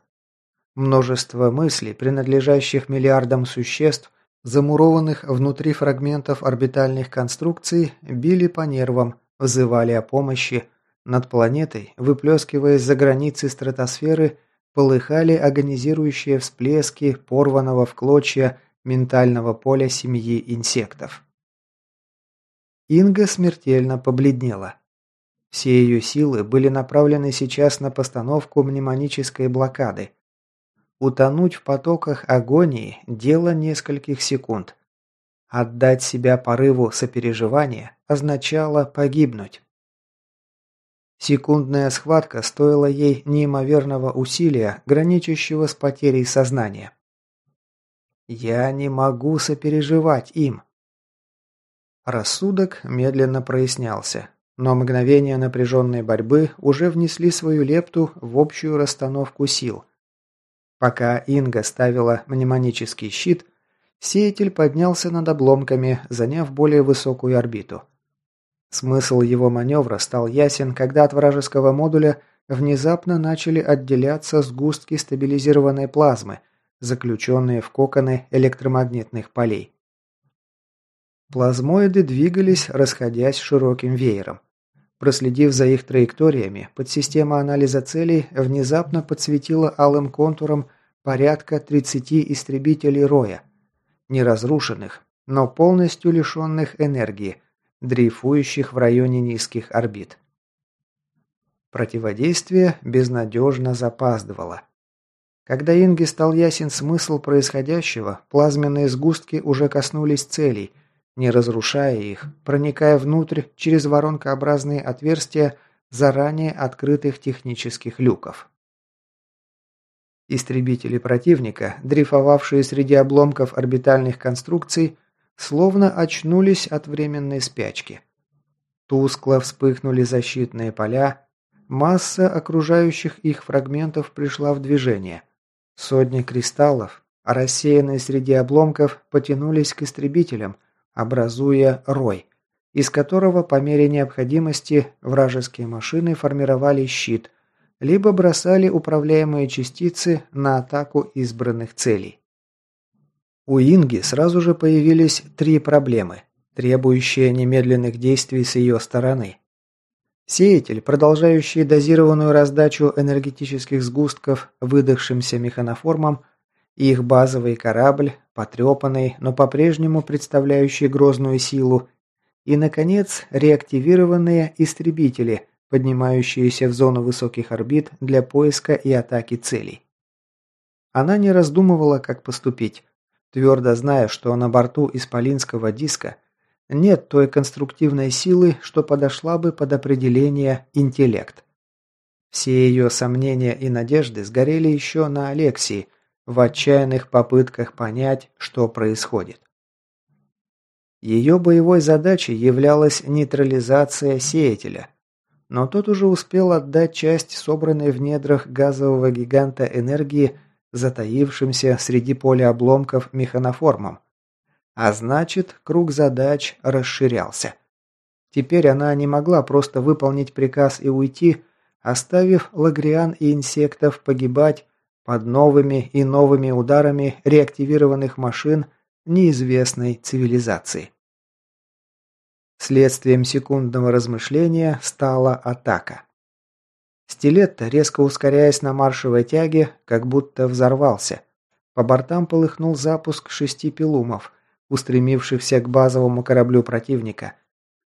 Множество мыслей, принадлежащих миллиардам существ, замурованных внутри фрагментов орбитальных конструкций, били по нервам, Взывали о помощи. Над планетой, выплескиваясь за границы стратосферы, полыхали агонизирующие всплески порванного в клочья ментального поля семьи инсектов. Инга смертельно побледнела. Все ее силы были направлены сейчас на постановку мнемонической блокады. Утонуть в потоках агонии – дело нескольких секунд. Отдать себя порыву сопереживания означало погибнуть. Секундная схватка стоила ей неимоверного усилия, граничащего с потерей сознания. «Я не могу сопереживать им». Рассудок медленно прояснялся, но мгновения напряженной борьбы уже внесли свою лепту в общую расстановку сил. Пока Инга ставила мнемонический щит – Сеятель поднялся над обломками, заняв более высокую орбиту. Смысл его маневра стал ясен, когда от вражеского модуля внезапно начали отделяться сгустки стабилизированной плазмы, заключенные в коконы электромагнитных полей. Плазмоиды двигались, расходясь широким веером. Проследив за их траекториями, подсистема анализа целей внезапно подсветила алым контуром порядка 30 истребителей Роя, неразрушенных, но полностью лишенных энергии, дрейфующих в районе низких орбит. Противодействие безнадежно запаздывало. Когда Инге стал ясен смысл происходящего, плазменные сгустки уже коснулись целей, не разрушая их, проникая внутрь через воронкообразные отверстия заранее открытых технических люков. Истребители противника, дрейфовавшие среди обломков орбитальных конструкций, словно очнулись от временной спячки. Тускло вспыхнули защитные поля, масса окружающих их фрагментов пришла в движение. Сотни кристаллов, рассеянные среди обломков, потянулись к истребителям, образуя рой, из которого по мере необходимости вражеские машины формировали щит, либо бросали управляемые частицы на атаку избранных целей. У Инги сразу же появились три проблемы, требующие немедленных действий с ее стороны. Сеятель, продолжающий дозированную раздачу энергетических сгустков выдохшимся механоформам, и их базовый корабль, потрепанный, но по-прежнему представляющий грозную силу, и, наконец, реактивированные истребители, поднимающиеся в зону высоких орбит для поиска и атаки целей. Она не раздумывала, как поступить, твердо зная, что на борту исполинского диска – нет той конструктивной силы, что подошла бы под определение интеллект. Все ее сомнения и надежды сгорели еще на Алексии, в отчаянных попытках понять, что происходит. Ее боевой задачей являлась нейтрализация сеятеля, но тот уже успел отдать часть собранной в недрах газового гиганта энергии затаившимся среди поля обломков механоформам, а значит, круг задач расширялся. Теперь она не могла просто выполнить приказ и уйти, оставив лагриан и инсектов погибать под новыми и новыми ударами реактивированных машин неизвестной цивилизации. Следствием секундного размышления стала атака. Стилетто, резко ускоряясь на маршевой тяге, как будто взорвался. По бортам полыхнул запуск шести пилумов, устремившихся к базовому кораблю противника.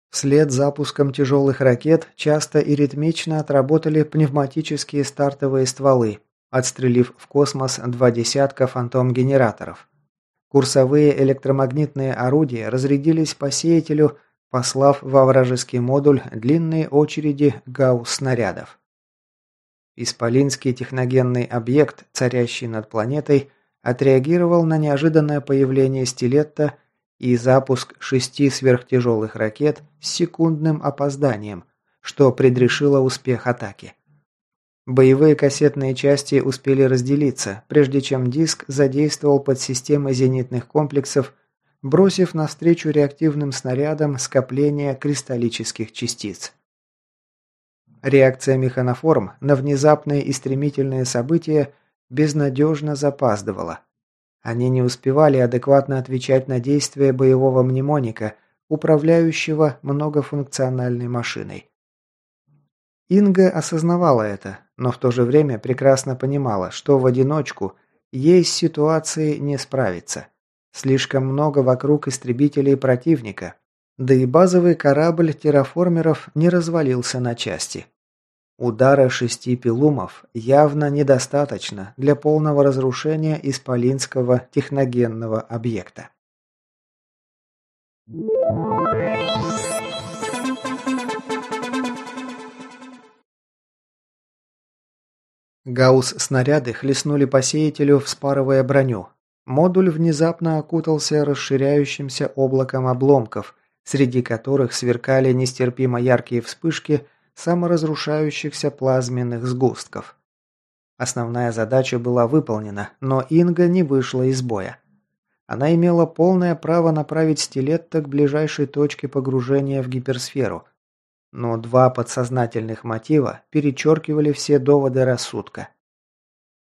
Вслед запуском тяжелых ракет часто и ритмично отработали пневматические стартовые стволы, отстрелив в космос два десятка фантом-генераторов. Курсовые электромагнитные орудия разрядились по сеятелю, послав во вражеский модуль длинные очереди гаусс-снарядов. Исполинский техногенный объект, царящий над планетой, отреагировал на неожиданное появление стилетта и запуск шести сверхтяжелых ракет с секундным опозданием, что предрешило успех атаки. Боевые кассетные части успели разделиться, прежде чем диск задействовал подсистемы зенитных комплексов, бросив навстречу реактивным снарядам скопление кристаллических частиц. Реакция механоформ на внезапные и стремительные события безнадежно запаздывала. Они не успевали адекватно отвечать на действия боевого мнемоника, управляющего многофункциональной машиной. Инга осознавала это, но в то же время прекрасно понимала, что в одиночку ей с ситуацией не справиться. Слишком много вокруг истребителей противника, да и базовый корабль терраформеров не развалился на части. Удара шести пилумов явно недостаточно для полного разрушения исполинского техногенного объекта. Гаусс-снаряды хлестнули по сеятелю, вспарывая броню. Модуль внезапно окутался расширяющимся облаком обломков, среди которых сверкали нестерпимо яркие вспышки – саморазрушающихся плазменных сгустков. Основная задача была выполнена, но Инга не вышла из боя. Она имела полное право направить стилетто к ближайшей точке погружения в гиперсферу. Но два подсознательных мотива перечеркивали все доводы рассудка.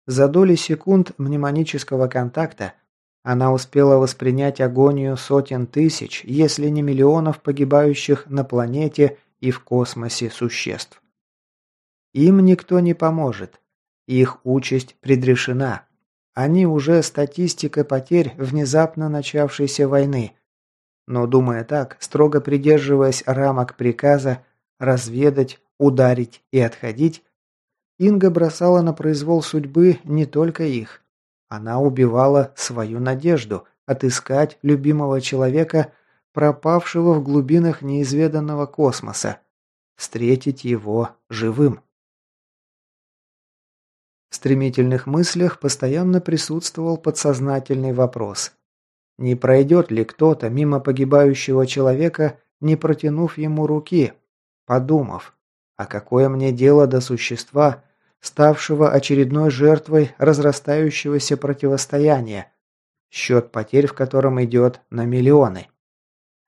За доли секунд мнемонического контакта она успела воспринять агонию сотен тысяч, если не миллионов погибающих на планете и в космосе существ. Им никто не поможет. Их участь предрешена. Они уже статистика потерь внезапно начавшейся войны. Но думая так, строго придерживаясь рамок приказа разведать, ударить и отходить, Инга бросала на произвол судьбы не только их. Она убивала свою надежду отыскать любимого человека – пропавшего в глубинах неизведанного космоса, встретить его живым. В стремительных мыслях постоянно присутствовал подсознательный вопрос. Не пройдет ли кто-то мимо погибающего человека, не протянув ему руки, подумав, а какое мне дело до существа, ставшего очередной жертвой разрастающегося противостояния, счет потерь в котором идет на миллионы.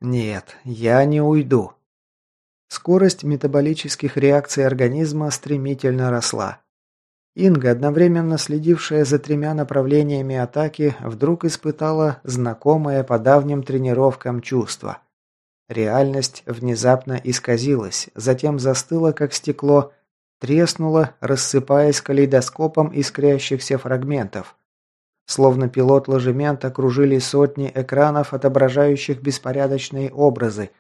Нет, я не уйду. Скорость метаболических реакций организма стремительно росла. Инга, одновременно следившая за тремя направлениями атаки, вдруг испытала знакомое по давним тренировкам чувство. Реальность внезапно исказилась, затем застыла, как стекло, треснула, рассыпаясь калейдоскопом искрящихся фрагментов. Словно пилот ложемента окружили сотни экранов, отображающих беспорядочные образы.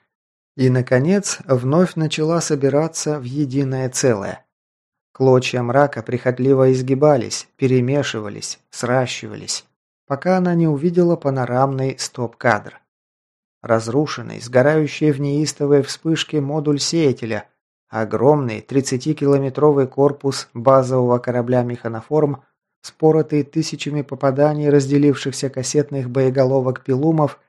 И, наконец, вновь начала собираться в единое целое. Клочья мрака прихотливо изгибались, перемешивались, сращивались, пока она не увидела панорамный стоп-кадр. Разрушенный, сгорающий в неистовой вспышке модуль сеятеля, огромный 30-километровый корпус базового корабля «Механоформ», споротый тысячами попаданий разделившихся кассетных боеголовок пилумов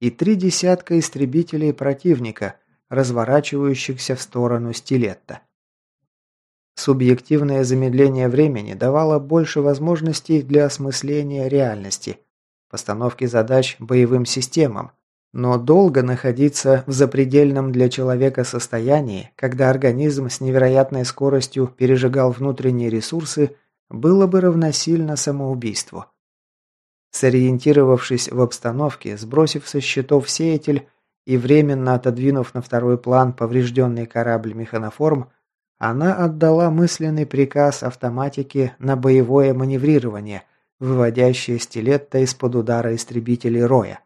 и три десятка истребителей противника, разворачивающихся в сторону стилетта. Субъективное замедление времени давало больше возможностей для осмысления реальности, постановки задач боевым системам, но долго находиться в запредельном для человека состоянии, когда организм с невероятной скоростью пережигал внутренние ресурсы, было бы равносильно самоубийству. Сориентировавшись в обстановке, сбросив со счетов сеятель и временно отодвинув на второй план поврежденный корабль механоформ, она отдала мысленный приказ автоматике на боевое маневрирование, выводящее стилетто из-под удара истребителей Роя.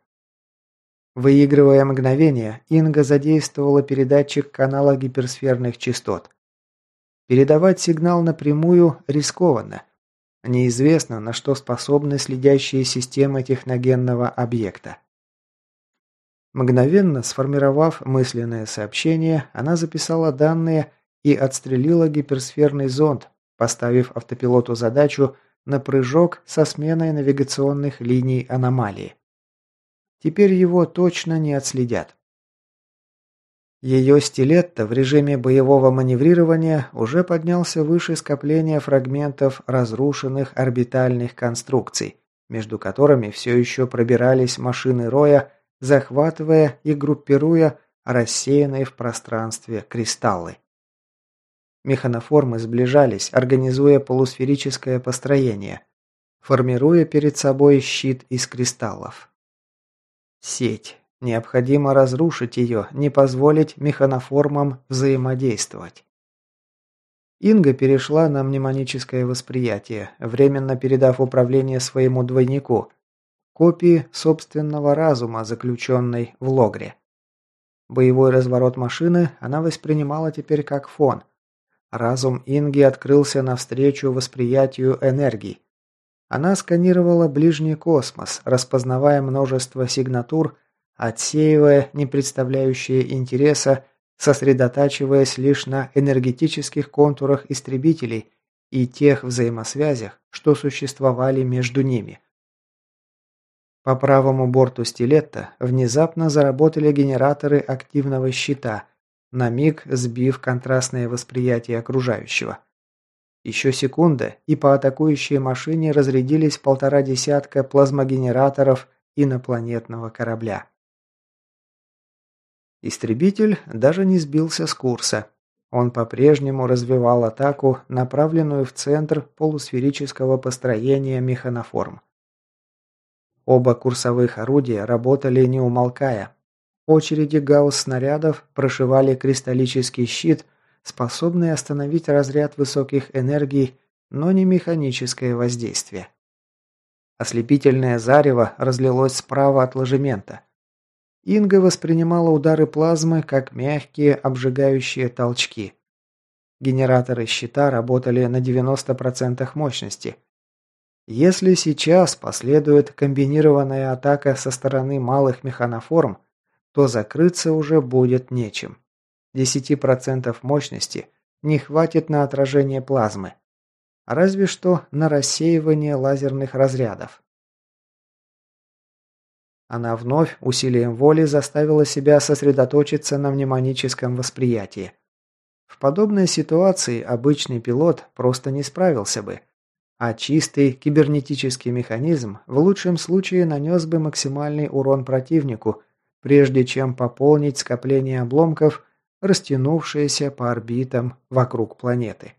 Выигрывая мгновение, Инга задействовала передатчик канала гиперсферных частот. Передавать сигнал напрямую рискованно. Неизвестно, на что способны следящие системы техногенного объекта. Мгновенно сформировав мысленное сообщение, она записала данные и отстрелила гиперсферный зонд, поставив автопилоту задачу на прыжок со сменой навигационных линий аномалии. Теперь его точно не отследят. Ее стилетто в режиме боевого маневрирования уже поднялся выше скопления фрагментов разрушенных орбитальных конструкций, между которыми все еще пробирались машины Роя, захватывая и группируя рассеянные в пространстве кристаллы. Механоформы сближались, организуя полусферическое построение, формируя перед собой щит из кристаллов. Сеть. Необходимо разрушить ее, не позволить механоформам взаимодействовать. Инга перешла на мнемоническое восприятие, временно передав управление своему двойнику, копии собственного разума, заключенной в логре. Боевой разворот машины она воспринимала теперь как фон – Разум Инги открылся навстречу восприятию энергий. Она сканировала ближний космос, распознавая множество сигнатур, отсеивая не представляющие интереса, сосредотачиваясь лишь на энергетических контурах истребителей и тех взаимосвязях, что существовали между ними. По правому борту стилетта внезапно заработали генераторы активного щита – на миг сбив контрастное восприятие окружающего. Еще секунда, и по атакующей машине разрядились полтора десятка плазмогенераторов инопланетного корабля. Истребитель даже не сбился с курса. Он по-прежнему развивал атаку, направленную в центр полусферического построения механоформ. Оба курсовых орудия работали не умолкая, Очереди гаусс-снарядов прошивали кристаллический щит, способный остановить разряд высоких энергий, но не механическое воздействие. Ослепительное зарево разлилось справа от ложемента. Инга воспринимала удары плазмы как мягкие обжигающие толчки. Генераторы щита работали на 90% мощности. Если сейчас последует комбинированная атака со стороны малых механоформ, то закрыться уже будет нечем. 10% мощности не хватит на отражение плазмы. Разве что на рассеивание лазерных разрядов. Она вновь усилием воли заставила себя сосредоточиться на мнемоническом восприятии. В подобной ситуации обычный пилот просто не справился бы, а чистый кибернетический механизм в лучшем случае нанес бы максимальный урон противнику прежде чем пополнить скопление обломков, растянувшееся по орбитам вокруг планеты.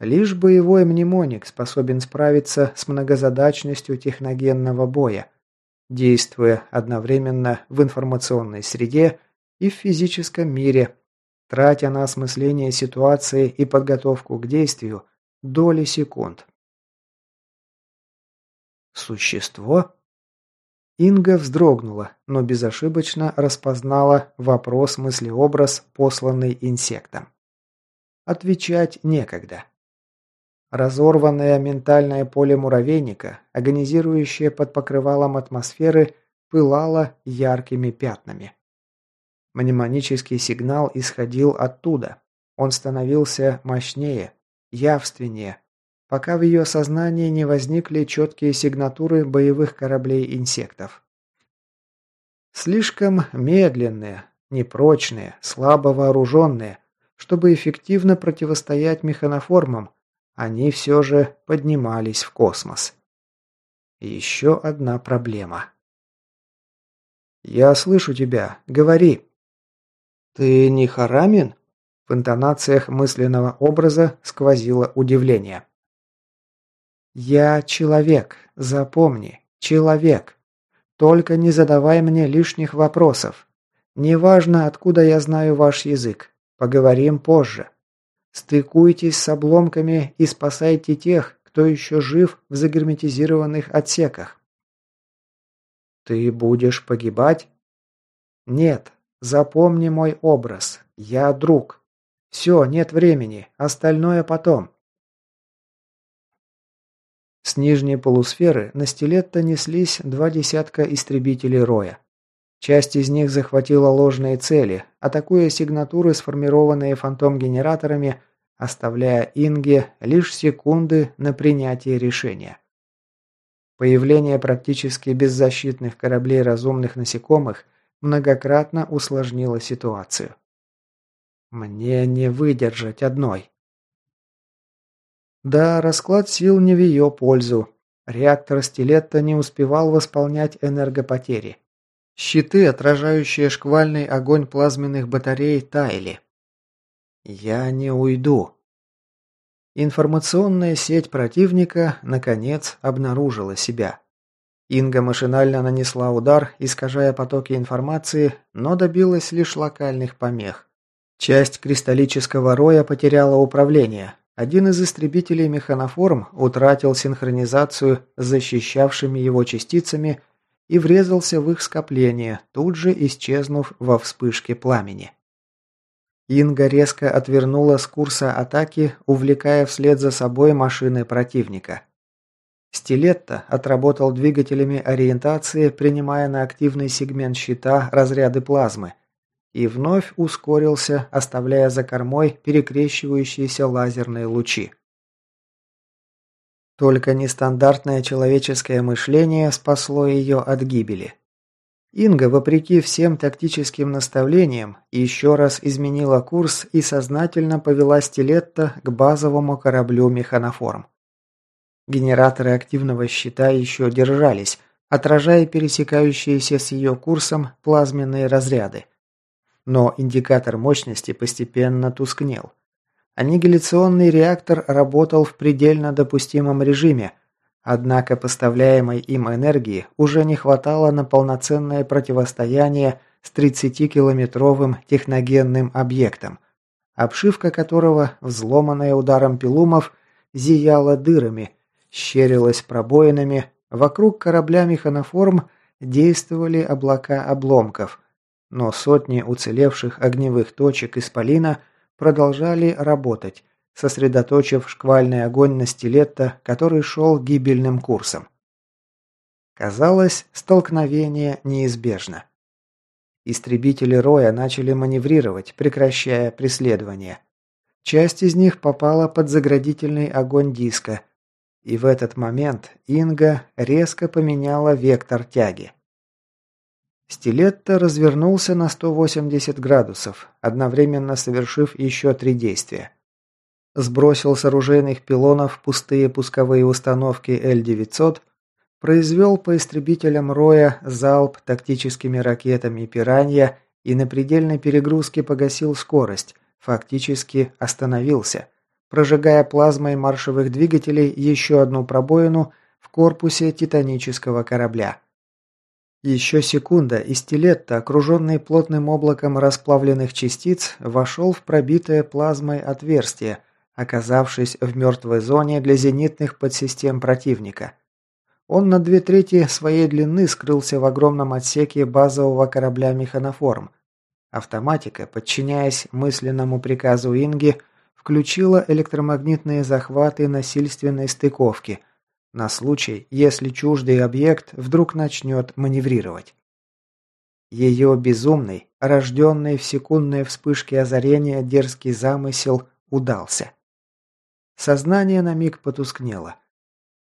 Лишь боевой мнемоник способен справиться с многозадачностью техногенного боя, действуя одновременно в информационной среде и в физическом мире, тратя на осмысление ситуации и подготовку к действию доли секунд. Существо? Инга вздрогнула, но безошибочно распознала вопрос-мыслеобраз, посланный инсектом. Отвечать некогда. Разорванное ментальное поле муравейника, агонизирующее под покрывалом атмосферы, пылало яркими пятнами. Мнемонический сигнал исходил оттуда. Он становился мощнее, явственнее, пока в ее сознании не возникли четкие сигнатуры боевых кораблей инсектов. Слишком медленные, непрочные, слабо вооруженные, чтобы эффективно противостоять механоформам, они все же поднимались в космос. Еще одна проблема. «Я слышу тебя. Говори». «Ты не Харамин?» В интонациях мысленного образа сквозило удивление. «Я человек. Запомни. Человек. Только не задавай мне лишних вопросов. Неважно, откуда я знаю ваш язык. Поговорим позже. Стыкуйтесь с обломками и спасайте тех, кто еще жив в загерметизированных отсеках. Ты будешь погибать? Нет. Запомни мой образ. Я друг. Все, нет времени. Остальное потом. С нижней полусферы на стилетто неслись два десятка истребителей Роя. Часть из них захватила ложные цели, атакуя сигнатуры, сформированные фантом-генераторами, оставляя Инге лишь секунды на принятие решения. Появление практически беззащитных кораблей разумных насекомых многократно усложнило ситуацию. Мне не выдержать одной. Да, расклад сил не в ее пользу. Реактор стилетта не успевал восполнять энергопотери. Щиты, отражающие шквальный огонь плазменных батарей, таяли. «Я не уйду». Информационная сеть противника, наконец, обнаружила себя. Инга машинально нанесла удар, искажая потоки информации, но добилась лишь локальных помех. Часть кристаллического роя потеряла управление. Один из истребителей механоформ утратил синхронизацию с защищавшими его частицами – и врезался в их скопление, тут же исчезнув во вспышке пламени. Инга резко отвернула с курса атаки, увлекая вслед за собой машины противника. Стилетто отработал двигателями ориентации, принимая на активный сегмент щита разряды плазмы, и вновь ускорился, оставляя за кормой перекрещивающиеся лазерные лучи. Только нестандартное человеческое мышление спасло ее от гибели. Инга, вопреки всем тактическим наставлениям, еще раз изменила курс и сознательно повела стилетто к базовому кораблю «Механоформ». Генераторы активного щита еще держались, отражая пересекающиеся с ее курсом плазменные разряды. Но индикатор мощности постепенно тускнел – Аннигиляционный реактор работал в предельно допустимом режиме, однако поставляемой им энергии уже не хватало на полноценное противостояние с 30-километровым техногенным объектом, обшивка которого, взломанная ударом пилумов, зияла дырами, щерилась пробоинами, вокруг корабля механоформ действовали облака обломков, но сотни уцелевших огневых точек исполина – продолжали работать, сосредоточив шквальный огонь на стилетто, который шел гибельным курсом. Казалось, столкновение неизбежно. Истребители Роя начали маневрировать, прекращая преследование. Часть из них попала под заградительный огонь диска, и в этот момент Инга резко поменяла вектор тяги. Стилетто развернулся на 180 градусов, одновременно совершив еще три действия. Сбросил с оружейных пилонов пустые пусковые установки Л-900, произвел по истребителям Роя залп тактическими ракетами «Пиранья» и на предельной перегрузке погасил скорость, фактически остановился, прожигая плазмой маршевых двигателей еще одну пробоину в корпусе титанического корабля. Еще секунда, и стилетто, окруженный плотным облаком расплавленных частиц, вошел в пробитое плазмой отверстие, оказавшись в мертвой зоне для зенитных подсистем противника. Он на две трети своей длины скрылся в огромном отсеке базового корабля «Механоформ». Автоматика, подчиняясь мысленному приказу Инги, включила электромагнитные захваты насильственной стыковки – на случай, если чуждый объект вдруг начнет маневрировать. Ее безумный, рожденный в секундные вспышки озарения дерзкий замысел удался. Сознание на миг потускнело.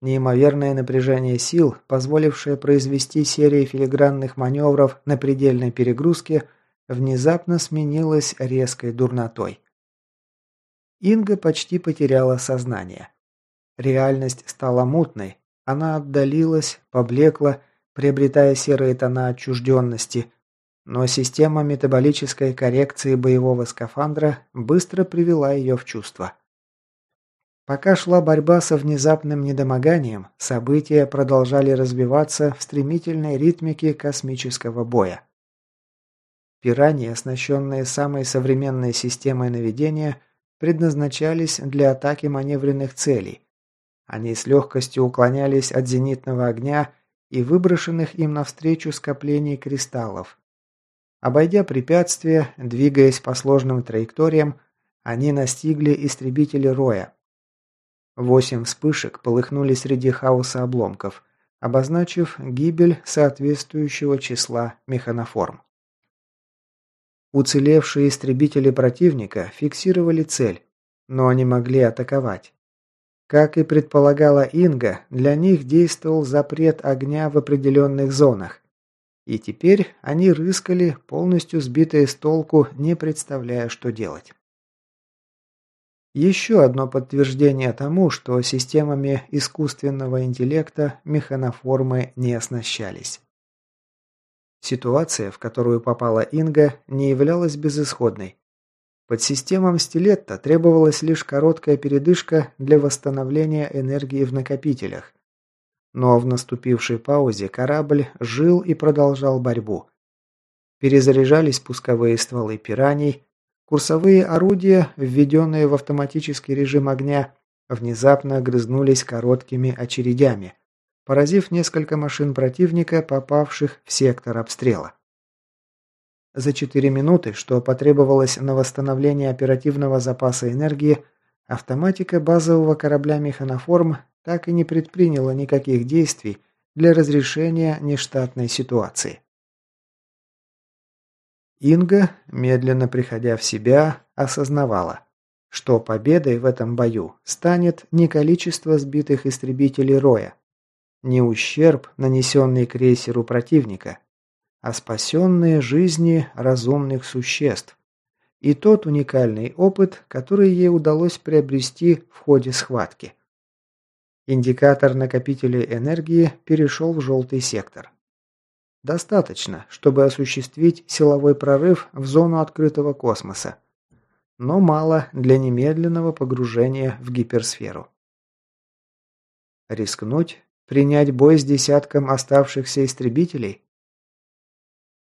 Неимоверное напряжение сил, позволившее произвести серии филигранных маневров на предельной перегрузке, внезапно сменилось резкой дурнотой. Инга почти потеряла сознание. Реальность стала мутной, она отдалилась, поблекла, приобретая серые тона отчужденности, но система метаболической коррекции боевого скафандра быстро привела ее в чувство. Пока шла борьба со внезапным недомоганием, события продолжали развиваться в стремительной ритмике космического боя. Пираньи, оснащенные самой современной системой наведения, предназначались для атаки маневренных целей, они с легкостью уклонялись от зенитного огня и выброшенных им навстречу скоплений кристаллов. Обойдя препятствия, двигаясь по сложным траекториям, они настигли истребители Роя. Восемь вспышек полыхнули среди хаоса обломков, обозначив гибель соответствующего числа механоформ. Уцелевшие истребители противника фиксировали цель, но не могли атаковать. Как и предполагала Инга, для них действовал запрет огня в определенных зонах. И теперь они рыскали, полностью сбитые с толку, не представляя, что делать. Еще одно подтверждение тому, что системами искусственного интеллекта механоформы не оснащались. Ситуация, в которую попала Инга, не являлась безысходной. Под системам стилетта требовалась лишь короткая передышка для восстановления энергии в накопителях. Но в наступившей паузе корабль жил и продолжал борьбу. Перезаряжались пусковые стволы пираний, курсовые орудия, введенные в автоматический режим огня, внезапно огрызнулись короткими очередями, поразив несколько машин противника, попавших в сектор обстрела. За 4 минуты, что потребовалось на восстановление оперативного запаса энергии, автоматика базового корабля «Механоформ» так и не предприняла никаких действий для разрешения нештатной ситуации. Инга, медленно приходя в себя, осознавала, что победой в этом бою станет не количество сбитых истребителей Роя, не ущерб, нанесенный крейсеру противника, а спасенные жизни разумных существ. И тот уникальный опыт, который ей удалось приобрести в ходе схватки. Индикатор накопителей энергии перешел в желтый сектор. Достаточно, чтобы осуществить силовой прорыв в зону открытого космоса. Но мало для немедленного погружения в гиперсферу. Рискнуть? Принять бой с десятком оставшихся истребителей?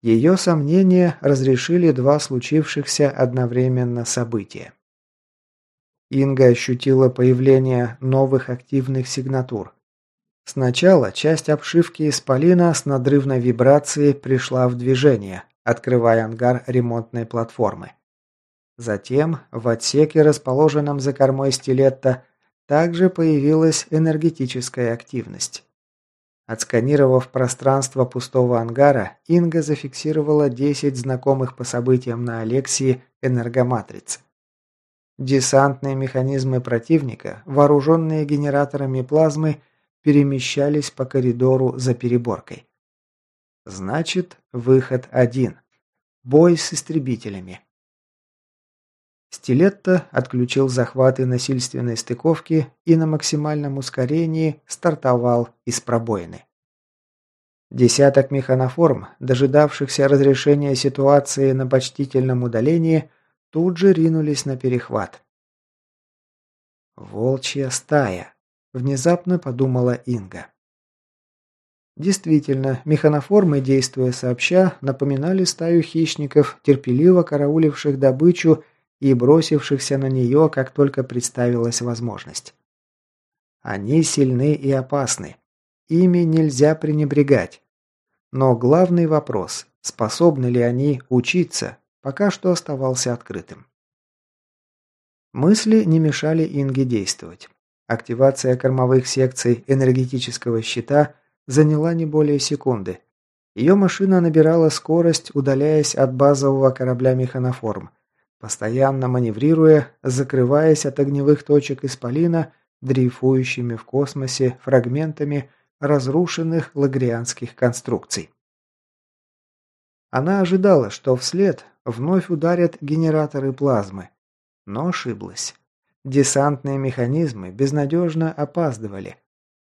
Ее сомнения разрешили два случившихся одновременно события. Инга ощутила появление новых активных сигнатур. Сначала часть обшивки исполина с надрывной вибрацией пришла в движение, открывая ангар ремонтной платформы. Затем в отсеке, расположенном за кормой стилетта, также появилась энергетическая активность. Отсканировав пространство пустого ангара, Инга зафиксировала 10 знакомых по событиям на Алексии энергоматриц. Десантные механизмы противника, вооруженные генераторами плазмы, перемещались по коридору за переборкой. Значит, выход один. Бой с истребителями. Стилетто отключил захваты насильственной стыковки и на максимальном ускорении стартовал из пробоины. Десяток механоформ, дожидавшихся разрешения ситуации на почтительном удалении, тут же ринулись на перехват. «Волчья стая», – внезапно подумала Инга. Действительно, механоформы, действуя сообща, напоминали стаю хищников, терпеливо карауливших добычу и бросившихся на нее, как только представилась возможность. Они сильны и опасны. Ими нельзя пренебрегать. Но главный вопрос, способны ли они учиться, пока что оставался открытым. Мысли не мешали Инге действовать. Активация кормовых секций энергетического щита заняла не более секунды. Ее машина набирала скорость, удаляясь от базового корабля механоформ, постоянно маневрируя, закрываясь от огневых точек исполина, дрейфующими в космосе фрагментами разрушенных лагрианских конструкций. Она ожидала, что вслед вновь ударят генераторы плазмы, но ошиблась. Десантные механизмы безнадежно опаздывали.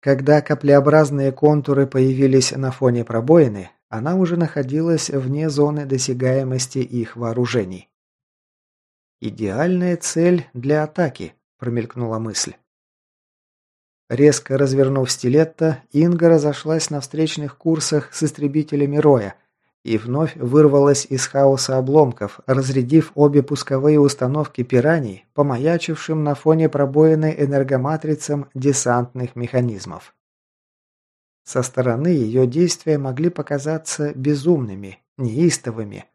Когда каплеобразные контуры появились на фоне пробоины, она уже находилась вне зоны досягаемости их вооружений. «Идеальная цель для атаки», – промелькнула мысль. Резко развернув стилетто, Инга разошлась на встречных курсах с истребителями Роя и вновь вырвалась из хаоса обломков, разрядив обе пусковые установки пираний, помаячившим на фоне пробоины энергоматрицам десантных механизмов. Со стороны ее действия могли показаться безумными, неистовыми,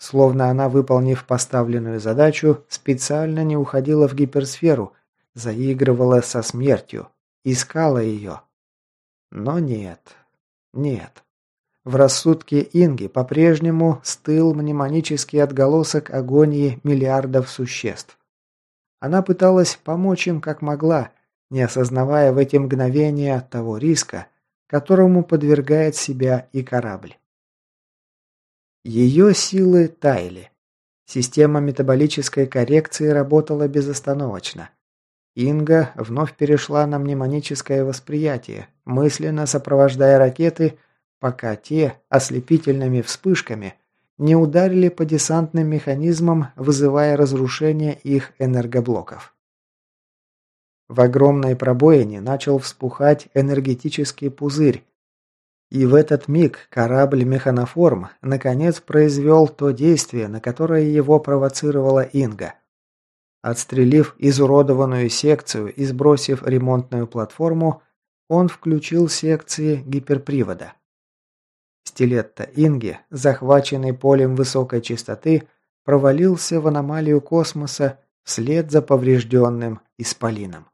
словно она, выполнив поставленную задачу, специально не уходила в гиперсферу, заигрывала со смертью, Искала ее. Но нет. Нет. В рассудке Инги по-прежнему стыл мнемонический отголосок агонии миллиардов существ. Она пыталась помочь им как могла, не осознавая в эти мгновения того риска, которому подвергает себя и корабль. Ее силы таяли. Система метаболической коррекции работала безостановочно. Инга вновь перешла на мнемоническое восприятие, мысленно сопровождая ракеты, пока те ослепительными вспышками не ударили по десантным механизмам, вызывая разрушение их энергоблоков. В огромной пробоине начал вспухать энергетический пузырь, и в этот миг корабль «Механоформ» наконец произвел то действие, на которое его провоцировала Инга. Отстрелив изуродованную секцию и сбросив ремонтную платформу, он включил секции гиперпривода. Стилетто Инги, захваченный полем высокой частоты, провалился в аномалию космоса вслед за поврежденным исполином.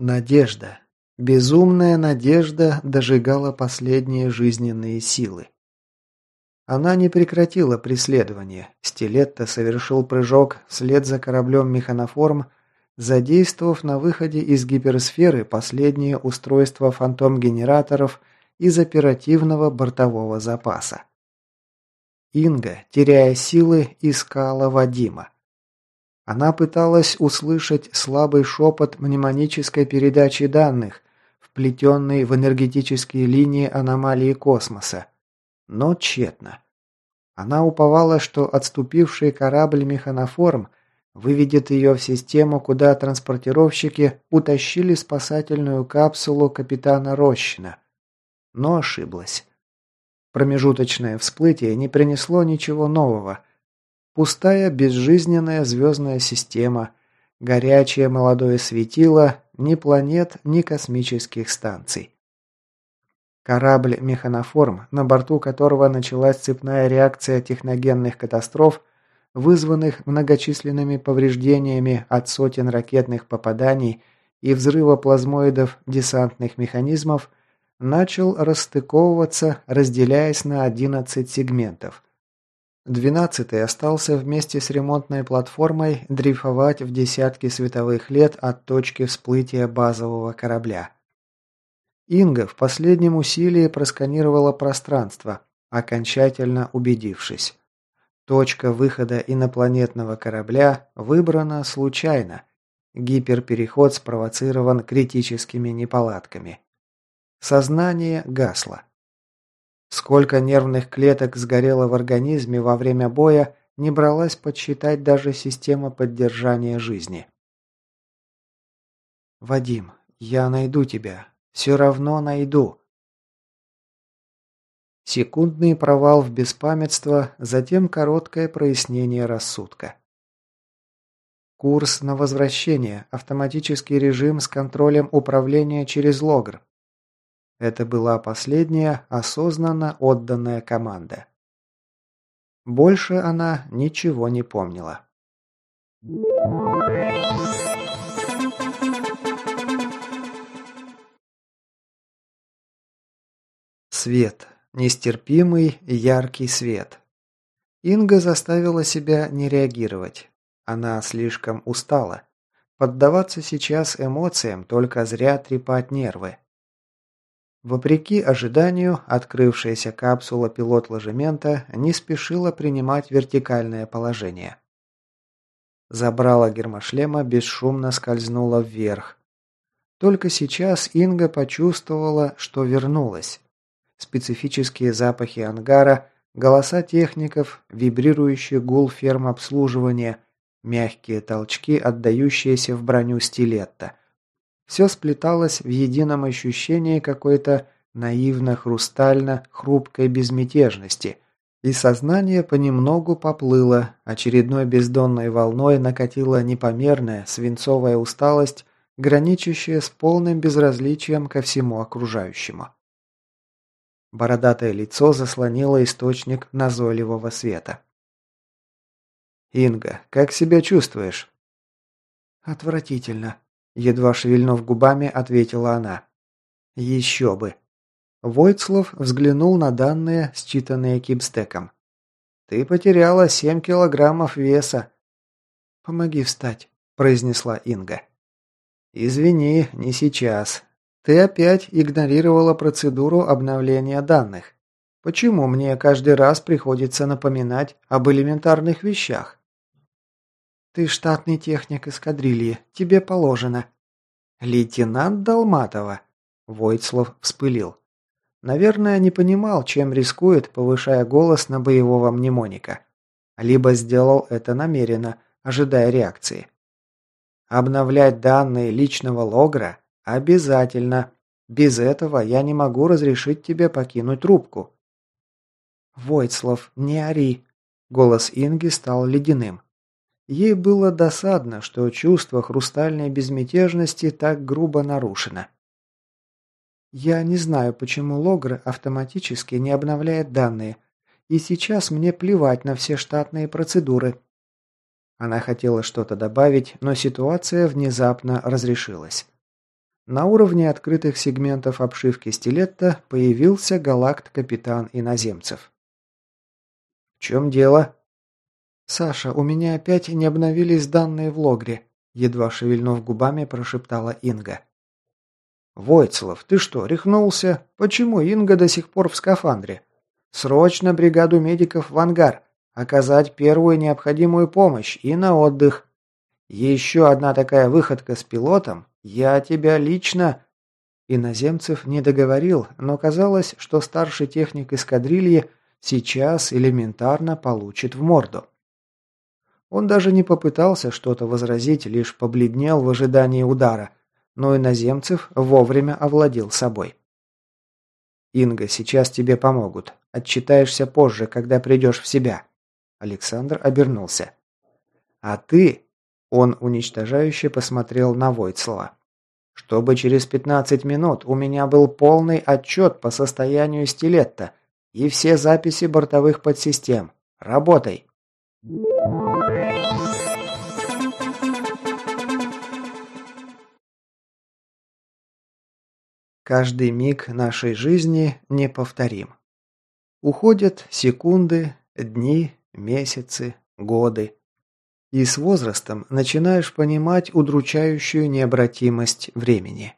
Надежда. Безумная надежда дожигала последние жизненные силы. Она не прекратила преследование. Стилетто совершил прыжок вслед за кораблем механоформ, задействовав на выходе из гиперсферы последние устройства фантом-генераторов из оперативного бортового запаса. Инга, теряя силы, искала Вадима. Она пыталась услышать слабый шепот мнемонической передачи данных, вплетенный в энергетические линии аномалии космоса. Но тщетно. Она уповала, что отступивший корабль механоформ выведет ее в систему, куда транспортировщики утащили спасательную капсулу капитана Рощина. Но ошиблась. Промежуточное всплытие не принесло ничего нового. Пустая, безжизненная звездная система, горячее молодое светило, ни планет, ни космических станций. Корабль «Механоформ», на борту которого началась цепная реакция техногенных катастроф, вызванных многочисленными повреждениями от сотен ракетных попаданий и взрыва плазмоидов десантных механизмов, начал расстыковываться, разделяясь на 11 сегментов – Двенадцатый остался вместе с ремонтной платформой дрейфовать в десятки световых лет от точки всплытия базового корабля. Инга в последнем усилии просканировала пространство, окончательно убедившись. Точка выхода инопланетного корабля выбрана случайно, Гиперпереход спровоцирован критическими неполадками. Сознание гасло. Сколько нервных клеток сгорело в организме во время боя, не бралась подсчитать даже система поддержания жизни. «Вадим, я найду тебя. Все равно найду». Секундный провал в беспамятство, затем короткое прояснение рассудка. Курс на возвращение. Автоматический режим с контролем управления через логр. Это была последняя осознанно отданная команда. Больше она ничего не помнила. Свет. Нестерпимый, яркий свет. Инга заставила себя не реагировать. Она слишком устала. Поддаваться сейчас эмоциям, только зря трепать нервы. Вопреки ожиданию, открывшаяся капсула пилот-ложемента не спешила принимать вертикальное положение. Забрала гермошлема бесшумно скользнула вверх. Только сейчас Инга почувствовала, что вернулась. Специфические запахи ангара, голоса техников, вибрирующий гул ферм обслуживания, мягкие толчки, отдающиеся в броню стилетта – все сплеталось в едином ощущении какой-то наивно-хрустально-хрупкой безмятежности, и сознание понемногу поплыло, очередной бездонной волной накатила непомерная свинцовая усталость, граничащая с полным безразличием ко всему окружающему. Бородатое лицо заслонило источник назойливого света. «Инга, как себя чувствуешь?» «Отвратительно», Едва шевельнув губами, ответила она. «Еще бы!» Войцлов взглянул на данные, считанные кибстеком. «Ты потеряла семь килограммов веса». «Помоги встать», – произнесла Инга. «Извини, не сейчас. Ты опять игнорировала процедуру обновления данных. Почему мне каждый раз приходится напоминать об элементарных вещах?» «Ты штатный техник эскадрильи. Тебе положено». «Лейтенант Долматова?» Войцлав вспылил. Наверное, не понимал, чем рискует, повышая голос на боевого мнемоника. Либо сделал это намеренно, ожидая реакции. Обновлять данные личного логра обязательно. Без этого я не могу разрешить тебе покинуть рубку. Войцлав, не ори. Голос Инги стал ледяным. Ей было досадно, что чувство хрустальной безмятежности так грубо нарушено. «Я не знаю, почему Логр автоматически не обновляет данные, и сейчас мне плевать на все штатные процедуры». Она хотела что-то добавить, но ситуация внезапно разрешилась. На уровне открытых сегментов обшивки стилетта появился галакт-капитан иноземцев. «В чем дело?» «Саша, у меня опять не обновились данные в логре», едва шевельнув губами, прошептала Инга. «Войцелов, ты что, рехнулся? Почему Инга до сих пор в скафандре? Срочно бригаду медиков в ангар, оказать первую необходимую помощь и на отдых. Еще одна такая выходка с пилотом, я тебя лично...» Иноземцев не договорил, но казалось, что старший техник эскадрильи сейчас элементарно получит в морду. Он даже не попытался что-то возразить, лишь побледнел в ожидании удара, но иноземцев вовремя овладел собой. «Инга, сейчас тебе помогут. Отчитаешься позже, когда придешь в себя». Александр обернулся. «А ты...» Он уничтожающе посмотрел на Войцлава. «Чтобы через пятнадцать минут у меня был полный отчет по состоянию стилетта и все записи бортовых подсистем. Работай!» Каждый миг нашей жизни неповторим. Уходят секунды, дни, месяцы, годы. И с возрастом начинаешь понимать удручающую необратимость времени.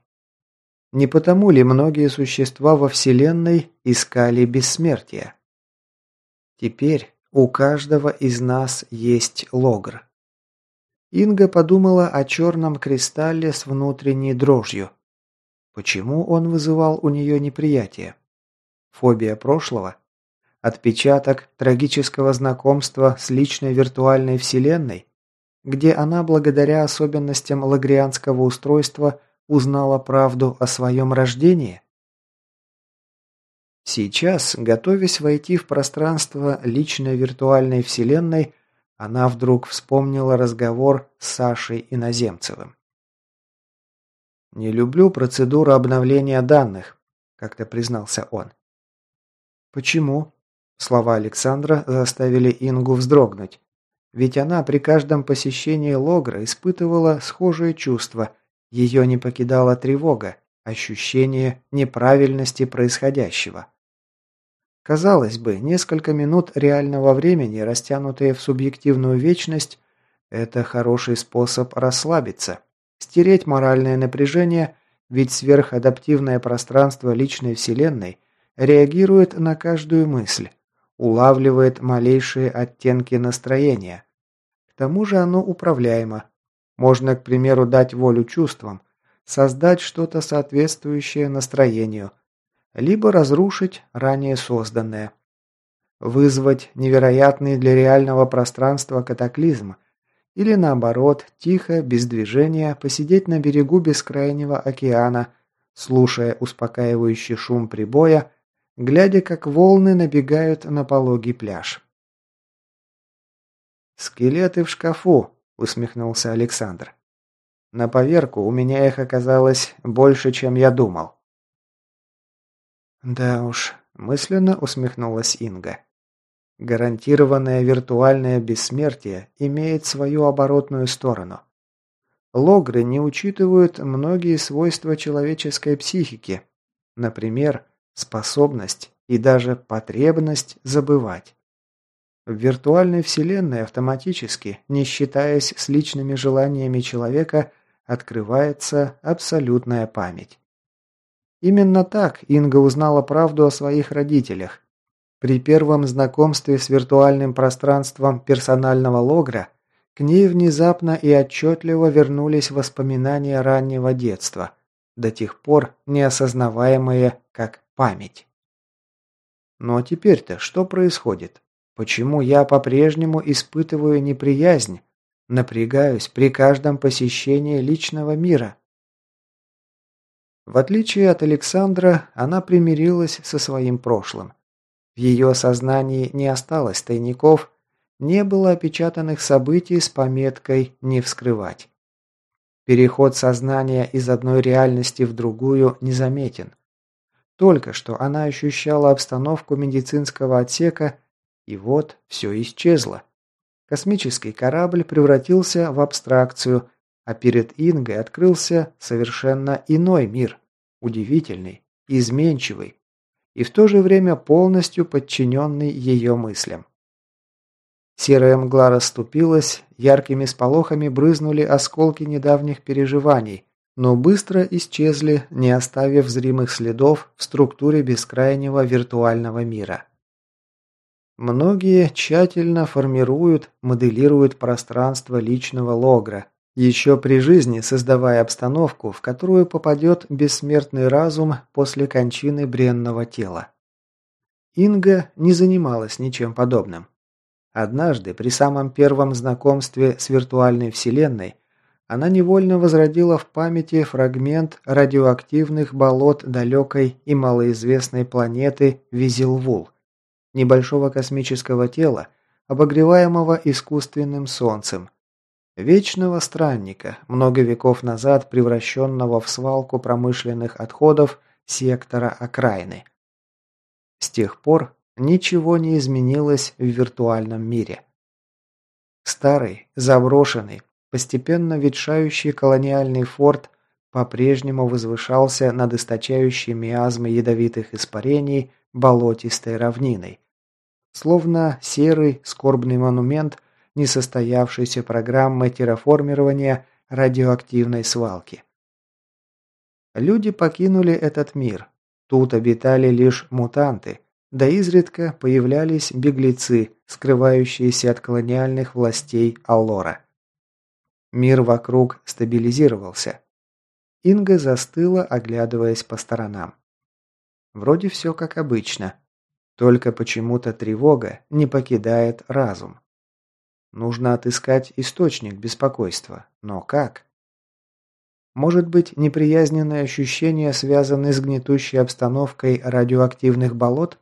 Не потому ли многие существа во Вселенной искали бессмертия? Теперь у каждого из нас есть логр. Инга подумала о черном кристалле с внутренней дрожью. Почему он вызывал у нее неприятие? Фобия прошлого? Отпечаток трагического знакомства с личной виртуальной вселенной, где она благодаря особенностям лагрианского устройства узнала правду о своем рождении? Сейчас, готовясь войти в пространство личной виртуальной вселенной, она вдруг вспомнила разговор с Сашей Иноземцевым. «Не люблю процедуру обновления данных», – как-то признался он. «Почему?» Слова Александра заставили Ингу вздрогнуть. Ведь она при каждом посещении Логра испытывала схожие чувства. Ее не покидала тревога, ощущение неправильности происходящего. Казалось бы, несколько минут реального времени, растянутые в субъективную вечность, это хороший способ расслабиться, стереть моральное напряжение, ведь сверхадаптивное пространство личной вселенной реагирует на каждую мысль, улавливает малейшие оттенки настроения. К тому же оно управляемо. Можно, к примеру, дать волю чувствам, создать что-то соответствующее настроению – либо разрушить ранее созданное. Вызвать невероятный для реального пространства катаклизм, или наоборот, тихо, без движения, посидеть на берегу бескрайнего океана, слушая успокаивающий шум прибоя, глядя, как волны набегают на пологий пляж. «Скелеты в шкафу», — усмехнулся Александр. «На поверку у меня их оказалось больше, чем я думал». Да уж, мысленно усмехнулась Инга. Гарантированное виртуальное бессмертие имеет свою оборотную сторону. Логры не учитывают многие свойства человеческой психики, например, способность и даже потребность забывать. В виртуальной вселенной автоматически, не считаясь с личными желаниями человека, открывается абсолютная память. Именно так Инга узнала правду о своих родителях. При первом знакомстве с виртуальным пространством персонального логра к ней внезапно и отчетливо вернулись воспоминания раннего детства, до тех пор неосознаваемые как память. Но теперь-то что происходит? Почему я по-прежнему испытываю неприязнь, напрягаюсь при каждом посещении личного мира? В отличие от Александра, она примирилась со своим прошлым. В ее сознании не осталось тайников, не было опечатанных событий с пометкой «не вскрывать». Переход сознания из одной реальности в другую незаметен. Только что она ощущала обстановку медицинского отсека, и вот все исчезло. Космический корабль превратился в абстракцию, а перед Ингой открылся совершенно иной мир, удивительный, изменчивый и в то же время полностью подчиненный ее мыслям. Серая мгла расступилась, яркими сполохами брызнули осколки недавних переживаний, но быстро исчезли, не оставив зримых следов в структуре бескрайнего виртуального мира. Многие тщательно формируют, моделируют пространство личного логра, еще при жизни создавая обстановку, в которую попадет бессмертный разум после кончины бренного тела. Инга не занималась ничем подобным. Однажды, при самом первом знакомстве с виртуальной вселенной, она невольно возродила в памяти фрагмент радиоактивных болот далекой и малоизвестной планеты Визилвул, небольшого космического тела, обогреваемого искусственным солнцем, Вечного странника, много веков назад превращенного в свалку промышленных отходов сектора окраины. С тех пор ничего не изменилось в виртуальном мире. Старый, заброшенный, постепенно ветшающий колониальный форт по-прежнему возвышался над источающей миазмы ядовитых испарений болотистой равниной. Словно серый скорбный монумент – несостоявшейся программы терраформирования радиоактивной свалки. Люди покинули этот мир. Тут обитали лишь мутанты, да изредка появлялись беглецы, скрывающиеся от колониальных властей Аллора. Мир вокруг стабилизировался. Инга застыла, оглядываясь по сторонам. Вроде все как обычно. Только почему-то тревога не покидает разум. Нужно отыскать источник беспокойства. Но как? Может быть, неприязненные ощущения связаны с гнетущей обстановкой радиоактивных болот?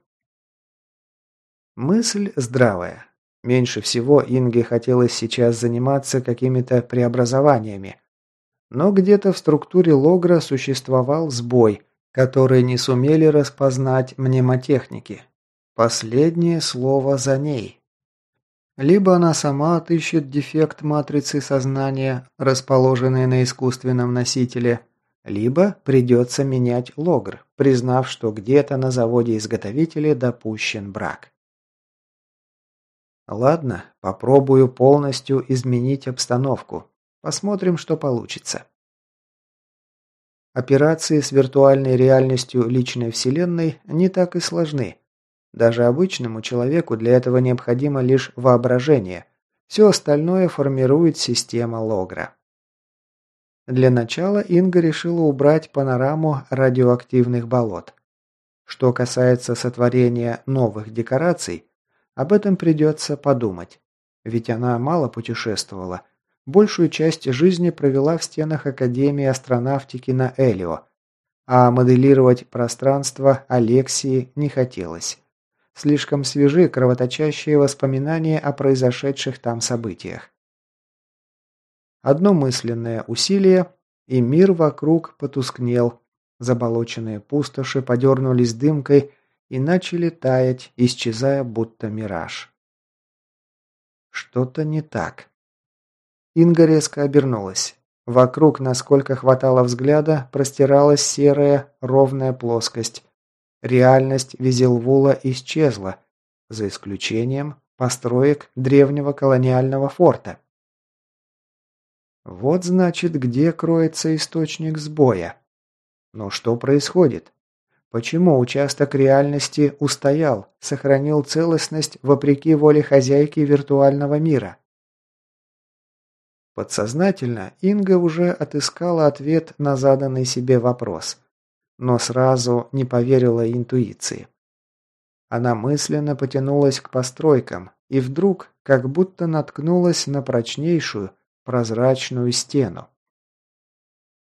Мысль здравая. Меньше всего Инге хотелось сейчас заниматься какими-то преобразованиями. Но где-то в структуре логра существовал сбой, который не сумели распознать мнемотехники. Последнее слово за ней. Либо она сама отыщет дефект матрицы сознания, расположенной на искусственном носителе, либо придется менять логр, признав, что где-то на заводе-изготовителе допущен брак. Ладно, попробую полностью изменить обстановку. Посмотрим, что получится. Операции с виртуальной реальностью личной вселенной не так и сложны. Даже обычному человеку для этого необходимо лишь воображение. Все остальное формирует система Логра. Для начала Инга решила убрать панораму радиоактивных болот. Что касается сотворения новых декораций, об этом придется подумать. Ведь она мало путешествовала. Большую часть жизни провела в стенах Академии астронавтики на Элио. А моделировать пространство Алексии не хотелось. Слишком свежи кровоточащие воспоминания о произошедших там событиях. Одно мысленное усилие, и мир вокруг потускнел. Заболоченные пустоши подернулись дымкой, и начали таять, исчезая будто мираж. Что-то не так. Инга резко обернулась. Вокруг, насколько хватало взгляда, простиралась серая, ровная плоскость. Реальность Визелвула исчезла, за исключением построек древнего колониального форта. Вот значит, где кроется источник сбоя. Но что происходит? Почему участок реальности устоял, сохранил целостность вопреки воле хозяйки виртуального мира? Подсознательно Инга уже отыскала ответ на заданный себе вопрос, но сразу не поверила интуиции. Она мысленно потянулась к постройкам и вдруг как будто наткнулась на прочнейшую, прозрачную стену.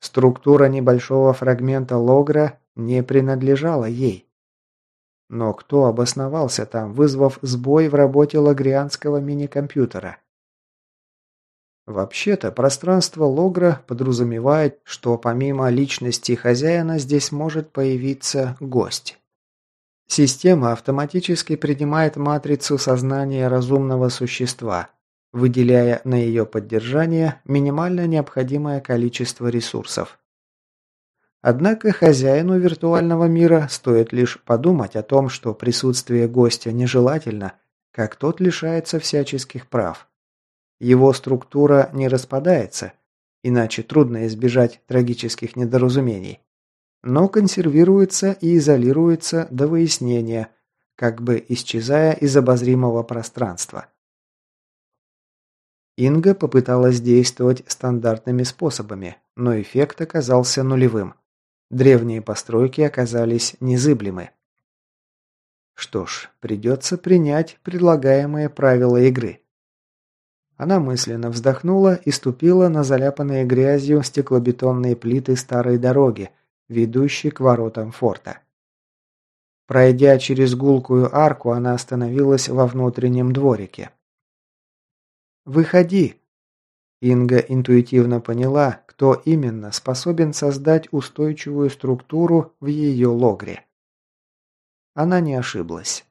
Структура небольшого фрагмента логра не принадлежала ей. Но кто обосновался там, вызвав сбой в работе лагрианского мини-компьютера? Вообще-то, пространство логра подразумевает, что помимо личности хозяина здесь может появиться гость. Система автоматически принимает матрицу сознания разумного существа, выделяя на ее поддержание минимально необходимое количество ресурсов. Однако хозяину виртуального мира стоит лишь подумать о том, что присутствие гостя нежелательно, как тот лишается всяческих прав. Его структура не распадается, иначе трудно избежать трагических недоразумений, но консервируется и изолируется до выяснения, как бы исчезая из обозримого пространства. Инга попыталась действовать стандартными способами, но эффект оказался нулевым. Древние постройки оказались незыблемы. Что ж, придется принять предлагаемые правила игры. Она мысленно вздохнула и ступила на заляпанные грязью стеклобетонные плиты старой дороги, ведущей к воротам форта. Пройдя через гулкую арку, она остановилась во внутреннем дворике. «Выходи!» Инга интуитивно поняла, кто именно способен создать устойчивую структуру в ее логре. Она не ошиблась.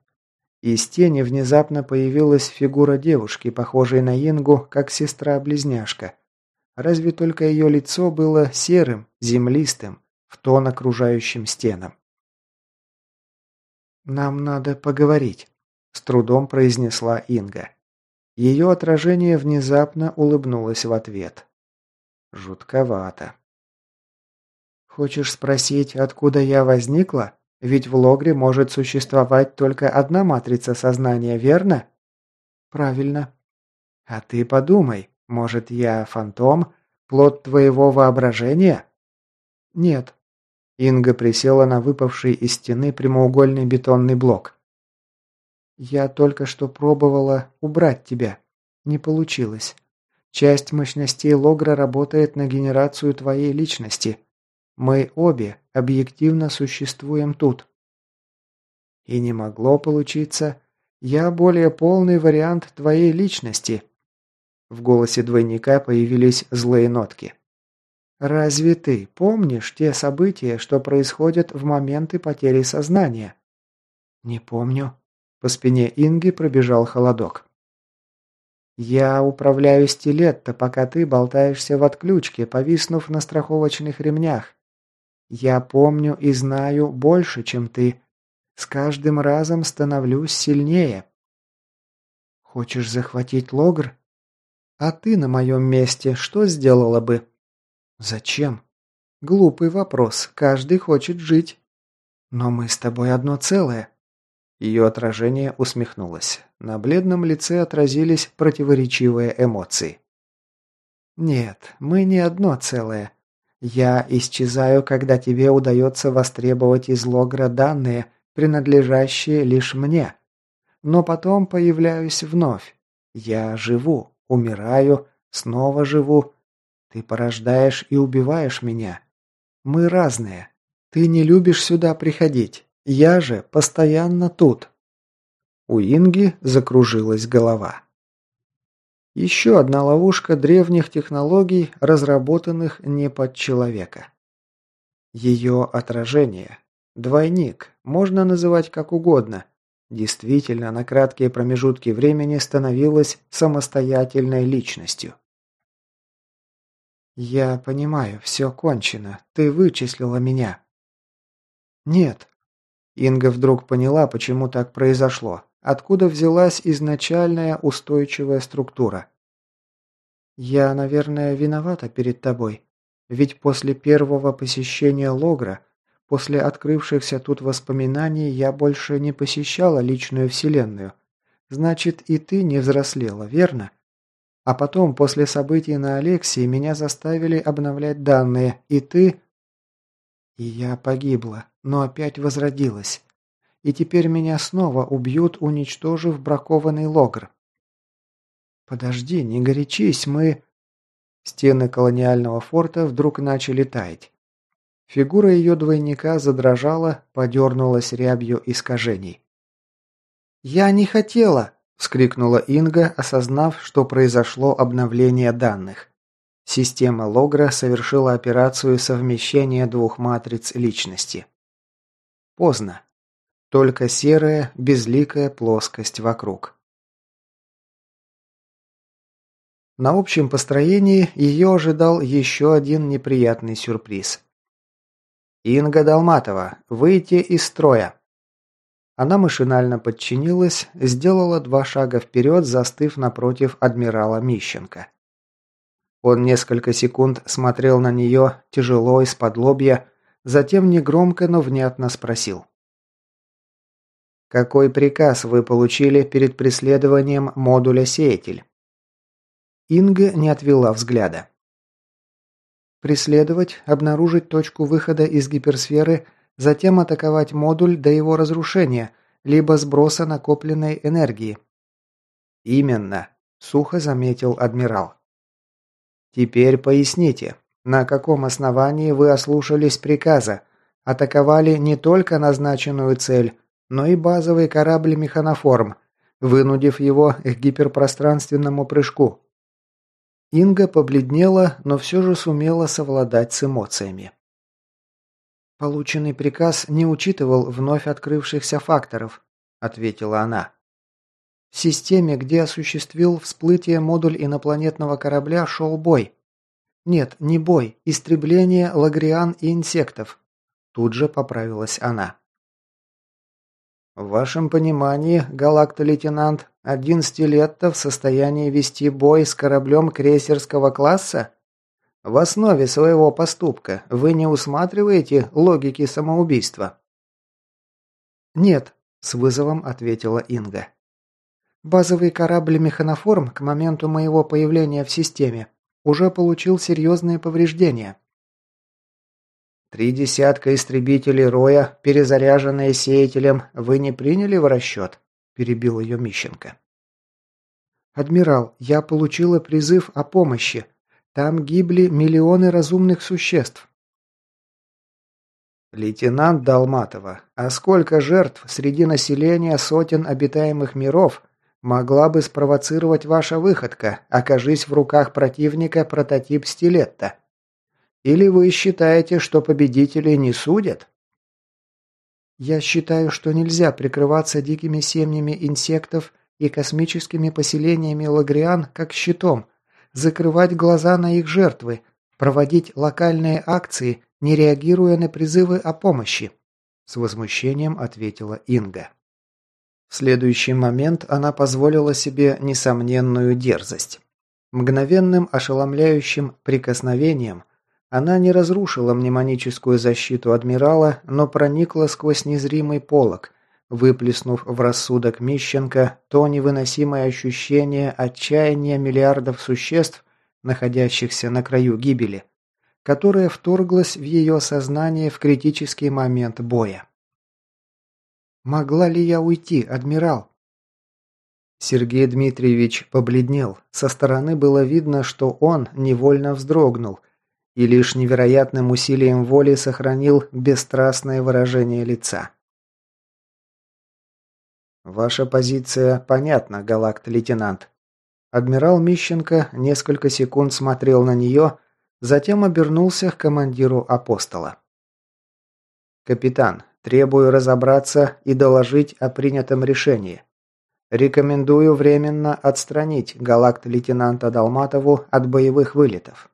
Из тени внезапно появилась фигура девушки, похожей на Ингу, как сестра-близняшка. Разве только ее лицо было серым, землистым, в тон окружающим стенам. «Нам надо поговорить», – с трудом произнесла Инга. Ее отражение внезапно улыбнулось в ответ. Жутковато. Хочешь спросить, откуда я возникла? Ведь в Логре может существовать только одна матрица сознания, верно? Правильно. А ты подумай, Может, я фантом? Плод твоего воображения?» «Нет». Инга присела на выпавший из стены прямоугольный бетонный блок. «Я только что пробовала убрать тебя. Не получилось. Часть мощностей Логра работает на генерацию твоей личности. Мы обе объективно существуем тут. И не могло получиться. Я более полный вариант твоей личности. В голосе двойника появились злые нотки. Разве ты помнишь те события, что происходят в моменты потери сознания? Не помню. По спине Инги пробежал холодок. «Я управляю стилетто, пока ты болтаешься в отключке, повиснув на страховочных ремнях. Я помню и знаю больше, чем ты. С каждым разом становлюсь сильнее». «Хочешь захватить Логр? А ты на моем месте что сделала бы?» «Зачем?» «Глупый вопрос. Каждый хочет жить». «Но мы с тобой одно целое». Ее отражение усмехнулось. На бледном лице отразились противоречивые эмоции. «Нет, мы не одно целое. Я исчезаю, когда тебе удается востребовать из логра данные, принадлежащие лишь мне. Но потом появляюсь вновь. Я живу, умираю, снова живу. Ты порождаешь и убиваешь меня. Мы разные. Ты не любишь сюда приходить. Я же постоянно тут. У Инги закружилась голова. Еще одна ловушка древних технологий, разработанных не под человека. Ее отражение. Двойник. Можно называть как угодно. Действительно, на краткие промежутки времени становилась самостоятельной личностью. «Я понимаю, все кончено. Ты вычислила меня». «Нет», Инга вдруг поняла, почему так произошло, откуда взялась изначальная устойчивая структура. «Я, наверное, виновата перед тобой. Ведь после первого посещения Логра, после открывшихся тут воспоминаний, я больше не посещала личную вселенную. Значит, и ты не взрослела, верно? А потом, после событий на Алексии, меня заставили обновлять данные, и ты...» И я погибла, но опять возродилась. И теперь меня снова убьют, уничтожив бракованный логр. Подожди, не горячись, мы... Стены колониального форта вдруг начали таять. Фигура ее двойника задрожала, подернулась рябью искажений. «Я не хотела!» – вскрикнула Инга, осознав, что произошло обновление данных. Система Логра совершила операцию совмещения двух матриц личности. Поздно. Только серая, безликая плоскость вокруг. На общем построении ее ожидал еще один неприятный сюрприз. «Инга Долматова, выйти из строя!» Она машинально подчинилась, сделала два шага вперед, застыв напротив адмирала Мищенко. Он несколько секунд смотрел на нее, тяжело, из-под лобья, затем негромко, но внятно спросил. «Какой приказ вы получили перед преследованием модуля «Сеятель»?» Инга не отвела взгляда. «Преследовать, обнаружить точку выхода из гиперсферы, затем атаковать модуль до его разрушения, либо сброса накопленной энергии». «Именно», – сухо заметил адмирал. Теперь поясните, на каком основании вы ослушались приказа, атаковали не только назначенную цель, но и базовый корабль «Механоформ», вынудив его к гиперпространственному прыжку. Инга побледнела, но все же сумела совладать с эмоциями. «Полученный приказ не учитывал вновь открывшихся факторов», – ответила она. В системе, где осуществил всплытие модуль инопланетного корабля, шел бой. Нет, не бой, истребление лагриан и инсектов. Тут же поправилась она. В вашем понимании, галактолейтенант, один стилетто в состоянии вести бой с кораблем крейсерского класса? В основе своего поступка вы не усматриваете логики самоубийства? Нет, с вызовом ответила Инга. Базовый корабль «Механоформ» к моменту моего появления в системе уже получил серьезные повреждения. Три десятка истребителей Роя, перезаряженные сеятелем, вы не приняли в расчет?» – перебил ее Мищенко. «Адмирал, я получила призыв о помощи. Там гибли миллионы разумных существ». «Лейтенант Долматова, а сколько жертв среди населения сотен обитаемых миров могла бы спровоцировать ваша выходка, окажись в руках противника прототип стилетта?» Или вы считаете, что победителей не судят? Я считаю, что нельзя прикрываться дикими семьями инсектов и космическими поселениями Лагриан как щитом, закрывать глаза на их жертвы, проводить локальные акции, не реагируя на призывы о помощи, с возмущением ответила Инга. В следующий момент она позволила себе несомненную дерзость. Мгновенным ошеломляющим прикосновением она не разрушила мнемоническую защиту адмирала, но проникла сквозь незримый полог, выплеснув в рассудок Мищенко то невыносимое ощущение отчаяния миллиардов существ, находящихся на краю гибели, которое вторглось в ее сознание в критический момент боя. «Могла ли я уйти, адмирал?» Сергей Дмитриевич побледнел. Со стороны было видно, что он невольно вздрогнул, и лишь невероятным усилием воли сохранил бесстрастное выражение лица. «Ваша позиция понятна, галакт-лейтенант». Адмирал Мищенко несколько секунд смотрел на нее, затем обернулся к командиру апостола. «Капитан, требую разобраться и доложить о принятом решении. Рекомендую временно отстранить галакт-лейтенанта Долматову от боевых вылетов.